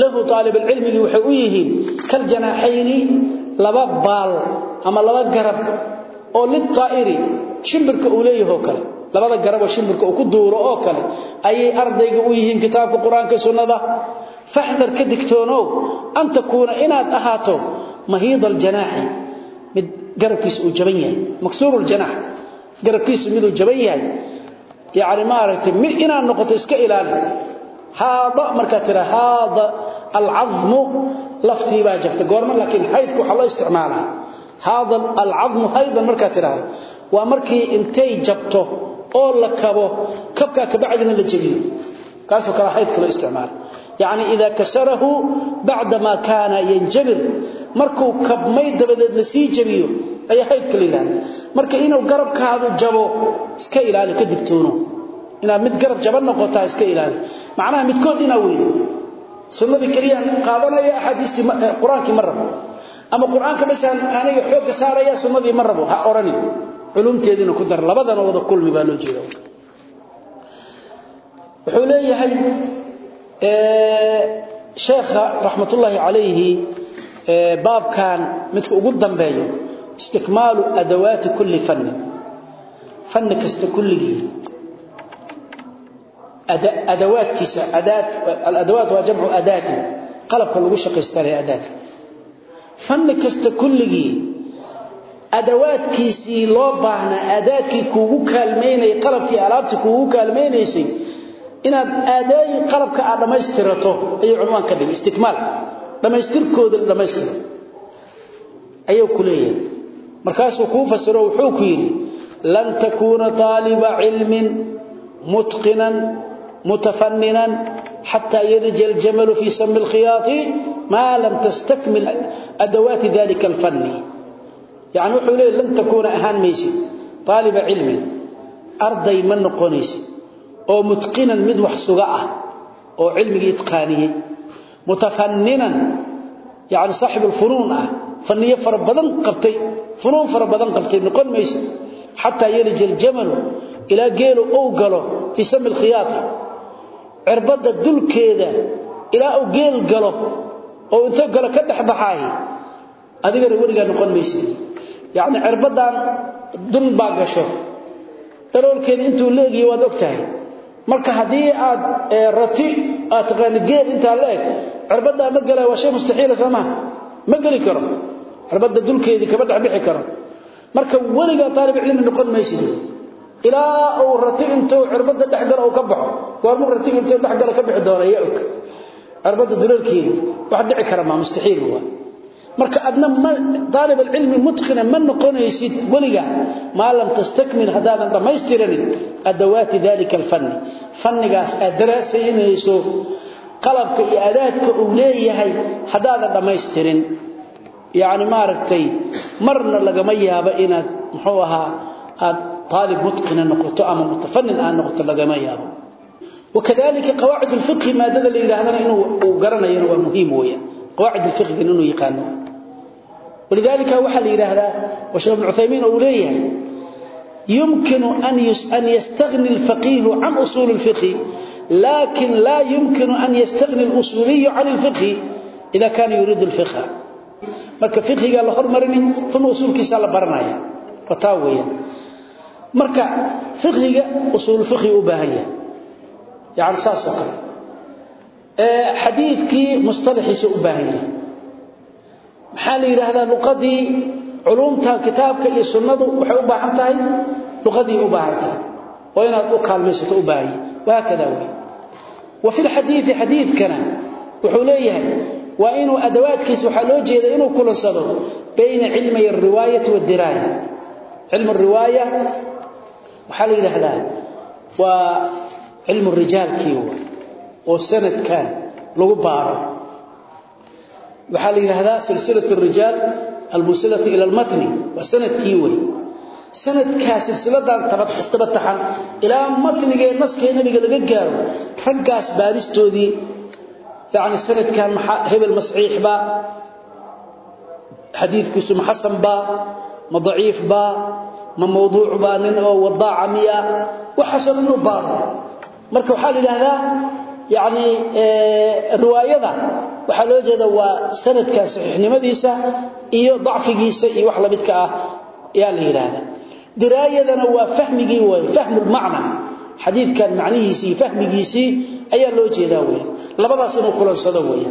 lahu talib ilmi waxay u yihiin kal janaaxayni laba baal ama laba garab oo lid taa'iri shimbirka uu leeyahay kale labada garab shimbirka uu ku duuro oo kale ayay ardayga u yihiin kitaabka quraanka sunnada. Fahdar ka digtoonow an takuuna inaad ahaato mahiid aljanaahi mid garabkiisa uu jaban yahay maksuur aljanaah garabkiisa mid uu jaban yahay. Yaani ma aragtay mid inaan noqoto iska ilaali. Haada marka tira haada al'azmu lafti baa jabta goorma laakiin haydku waxa loo isticmaalaa. Haada al'azmu haydan marka tira waa markii intay jabto oo la kabo kabka kabacdina la jabiyo kaasoo kala hayd kale isticmaala yani ida kasarahu bacda ma kaana yanjabir. Markuu kabmay dabadeed la sii jabiyo ayaa haydka la yidhahda marka inuu garabkaadu jabo iska ilaali ka digtoono. Inaad mid garab jaba noqotaa iska ilaali. Macnaha midkood inaa weydo sunnadii keliyaan qaadanaya axaadiistii eh, qur'aankii ama qur'aanka basaan aniga xoogga saaraya sunnadii ma ha odhanin culumteediina ku dar labadana wada kulmi baa loo jeeda wuxuu leeyahay sheekha raxmatullaahi calayhi baabkan midka ugu dambeeyo istikmaalu adawaati kulli fannin fanni kasta kulligii. Adawaadkiisa aladawaat waa jamcu adaati qalabka lagu shaqaysta leh fanni kasta kulligii adawaadkiisii loo baahnaa adaadkii kuugu kaalmeynayay qalabkii alaabtii kuugu kaalmeynaysay inaad aadaayin qalabka aad dhamaystirato ayuu cunwaan ka dhigay istikmaal dhamaystirkooda la dhamaystiro ayuu ku leeyahay. Markaasuu kuu fasiro wuxuu ku yidhi lan takuuna taaliba cilmin mutqinan mutafanninan xataa yadija aljamalu fii sami alkhiyaati maa lam tastakmil adawaati dalika alfanni yani wuxuu leeyahy lan takuuna ahaan maysid taaliba cilmin arday ma noqonaysid oo mutqinan mid wax suga ah oo cilmiga itqaaniyay mutafanninan yaani saaxib alfunuun ah fanniyo fara badan qabtay funuun fara badan qabtay noqon maysa hatta yalija aljamal ila geelu oo galo fi sam alkhiyat cirbada dulkeeda ila uu geel galo oo inta galo ka maysa yaani cirbadan dun baa gasho. Daroolkeeda intuu leegiyo waad ogtahay. Marka haddii aad rati aad taqaan geel inta leeg cirbada ma galay waa shay mustaxiil sama ma gali karo. Cirbada dulkeedii kaba dhaxbixi karo. Marka waliga talib cilmi noqon maysid ila uu rati intuu cirbada dhaxgalo uu ka baxo. Goormu rati intuu dhaxgalo ka bixi doona yaa og. Cirbada dulkeedii wax dhici kara ma mustaxiil waa marka adna daalib alcilmi mutqina ma noqonaysid weliga. Maa lam tastakmil haddaadan dhammaystiranin adawaati dalika alfanni fannigaas aad qalabka iyo adaadka uu leeyahay haddaadan dhammaystirin. Yacni maaragtay marna lagama yaabo inaad muxuu ahaa aad aalib mutqina noqoto ama mutafanin aad noqoto lagama yaabo. Wakadalika qawaacid اlfiqhi maadada la yidhaahdana inuu uu garanayana waa muhiim weeyaan qawaacid اlfiqhigan inuu ولذلك وحل إلى هذا وشيخ ابن عثيمين أوليه يمكن أن أن يستغني الفقيه عن أصول الفقه لكن لا يمكن أن يستغني الأصولي عن الفقه إذا كان يريد الفقه marka fiqiga la hormarini fun usulkiisa la baranaya fataawiya marka fiqiga usul fiqi u baahan yahay yaani saas oo kale ee xadiidkii mustalahiisa u baahan yahay maxaa la yidhaahdaa luqadii culumta kitaabka iyo sunnadu waxay u baahan tahay? Luqadii u baahan tahay. Oo inaad u kaalmaysato u baahay wahaakada wey wa fi xadiidkana wuxuu leeyahay waa inuu adawaadkiisa waxaa loo jeeda inuu kulansado bayna cilmi ariwaayati waddiraaya cilmu riwaaya waxaa la yidhaahdaa waa cilmu rijaalkii oo sanadkan lagu baaro waxaa la yidhaahdaa silsilatu rijaal almusilati ila almatni. Waa sannadkii wey sanadkaa silsiladan istabataxan ilaa matnigee naskee nabiga laga gaaro raggaas baaristoodii yani sanadkan hebel masciix baa xadiidkiisu ma xasan baa ma daciif baa ma mawduuc baa nin oo wadaaca miya waxaasoo dhan baaro marka waxaa la yidhaahdaa yani riwaayada waxaa loo jeeda waa sanadka saxiixnimadiisa iyo dacfigiisa iyo wax lamidka ah ayaa la yidhaahdaa. Diraayadana waa fahmigii way fahmu lmacna xadiidkan macnihiisii iyo fahmigiisii ayaa loo jeedaa weya labadaas inuu kulansado weya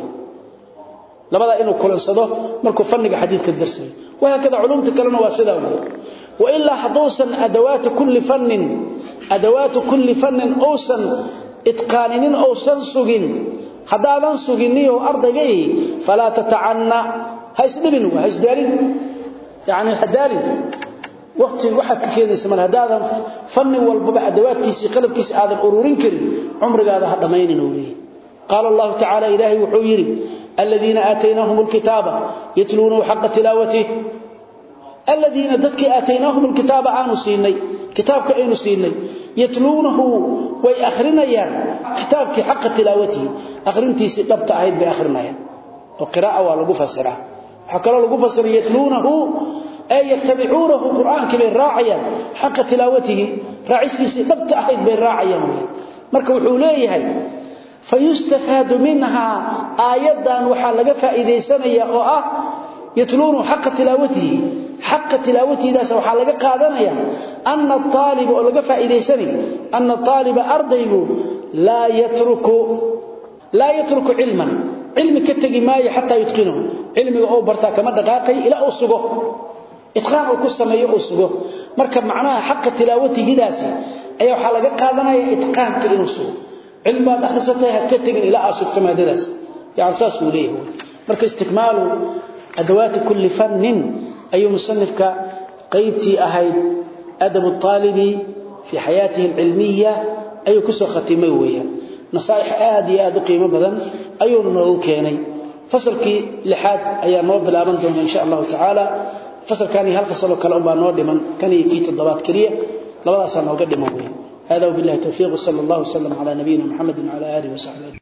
labadaa inuu kulansado markuu fanniga xadiidka darsayo wahaakada culumta kalena waa sidaa weya wailaa hadduusan adawaatu kulli fannin adawaatu kulli fannin uusan itqaaninin uusan sugin haddaadan suginiyo ardayga ihi falaa tatacanna ha isdhibin ha isdaalin. Yani hadaalin waqti waxaad ka fanni walbaba adawaadkiisii qalabkiisa aadan ururin karin cumrigaada ha dhammaynin uu leeyahy qaala allahu tacaala ilaahay wuxuu yidhi aladiina aataynaahum alkitaaba yatluunahu xaqa tilaawatih aladiina dadkii aataynaahum alkitaaba aanu siinay kitaabka aynu siinay yatluunahu way akhrinayaan kitaabkii xaqa tilaawatihi. Akhrintiisii dhabta ahayd bay akhrinayaan. Oo qiraa'a waa lagu fasiraa waxaa kaloo lagu fasiray yatluunahu ay yattabicuunahu qur'aankii bay raacayaan. Xaqa tilaawatihi raacistiisii dhabta ahayd bay raacayaan. Marka wuxuu leeyahay fayustafaadu minhaa aayaddan waxaa laga faa'iidaysanayaa oo ah yatluunahu xaqa tilaawatihi. Xaqa tilaawatihidaas waxaa laga qaadanaya ana aaliba oo laga faa'iidaysanay ana aaliba ardaygu laa yatruku cilman. Cilmi ka tegi maayo xataa yutqinahu cilmiga oo bartaa kama dhaqaaqay ilaa uu sugo. Itqaan uu ku sameeyo uu sugo. Marka macnaha xaqa tilaawatihidaasi ayaa waxaa laga qaadanaya itqaanka inuu sugo. Cilmi baad akhrisatay ha ka tegin ilaa aa sugto maadadaas adawaati kulli fannin ayuu musanifka qaybtii ahayd adabu aalibi fii xayaatihi alcilmiya ayuu ku soo khatimay weeyaan nasaaix aad iyo aad u qiimo badan ayuuna noogu keenay fasalkii lixaad ayaa noo bilaaban doona insha allahu tacaala fasalkan iyo hal fasaloo kale unbaa noo dhiman kan iyo kii toddobaad keliya labadaasaa nooga dhiman weya hada wabillahi towfiiq wsala allah wslam cala nabiyina muxamedi wcala alihi wasaxbi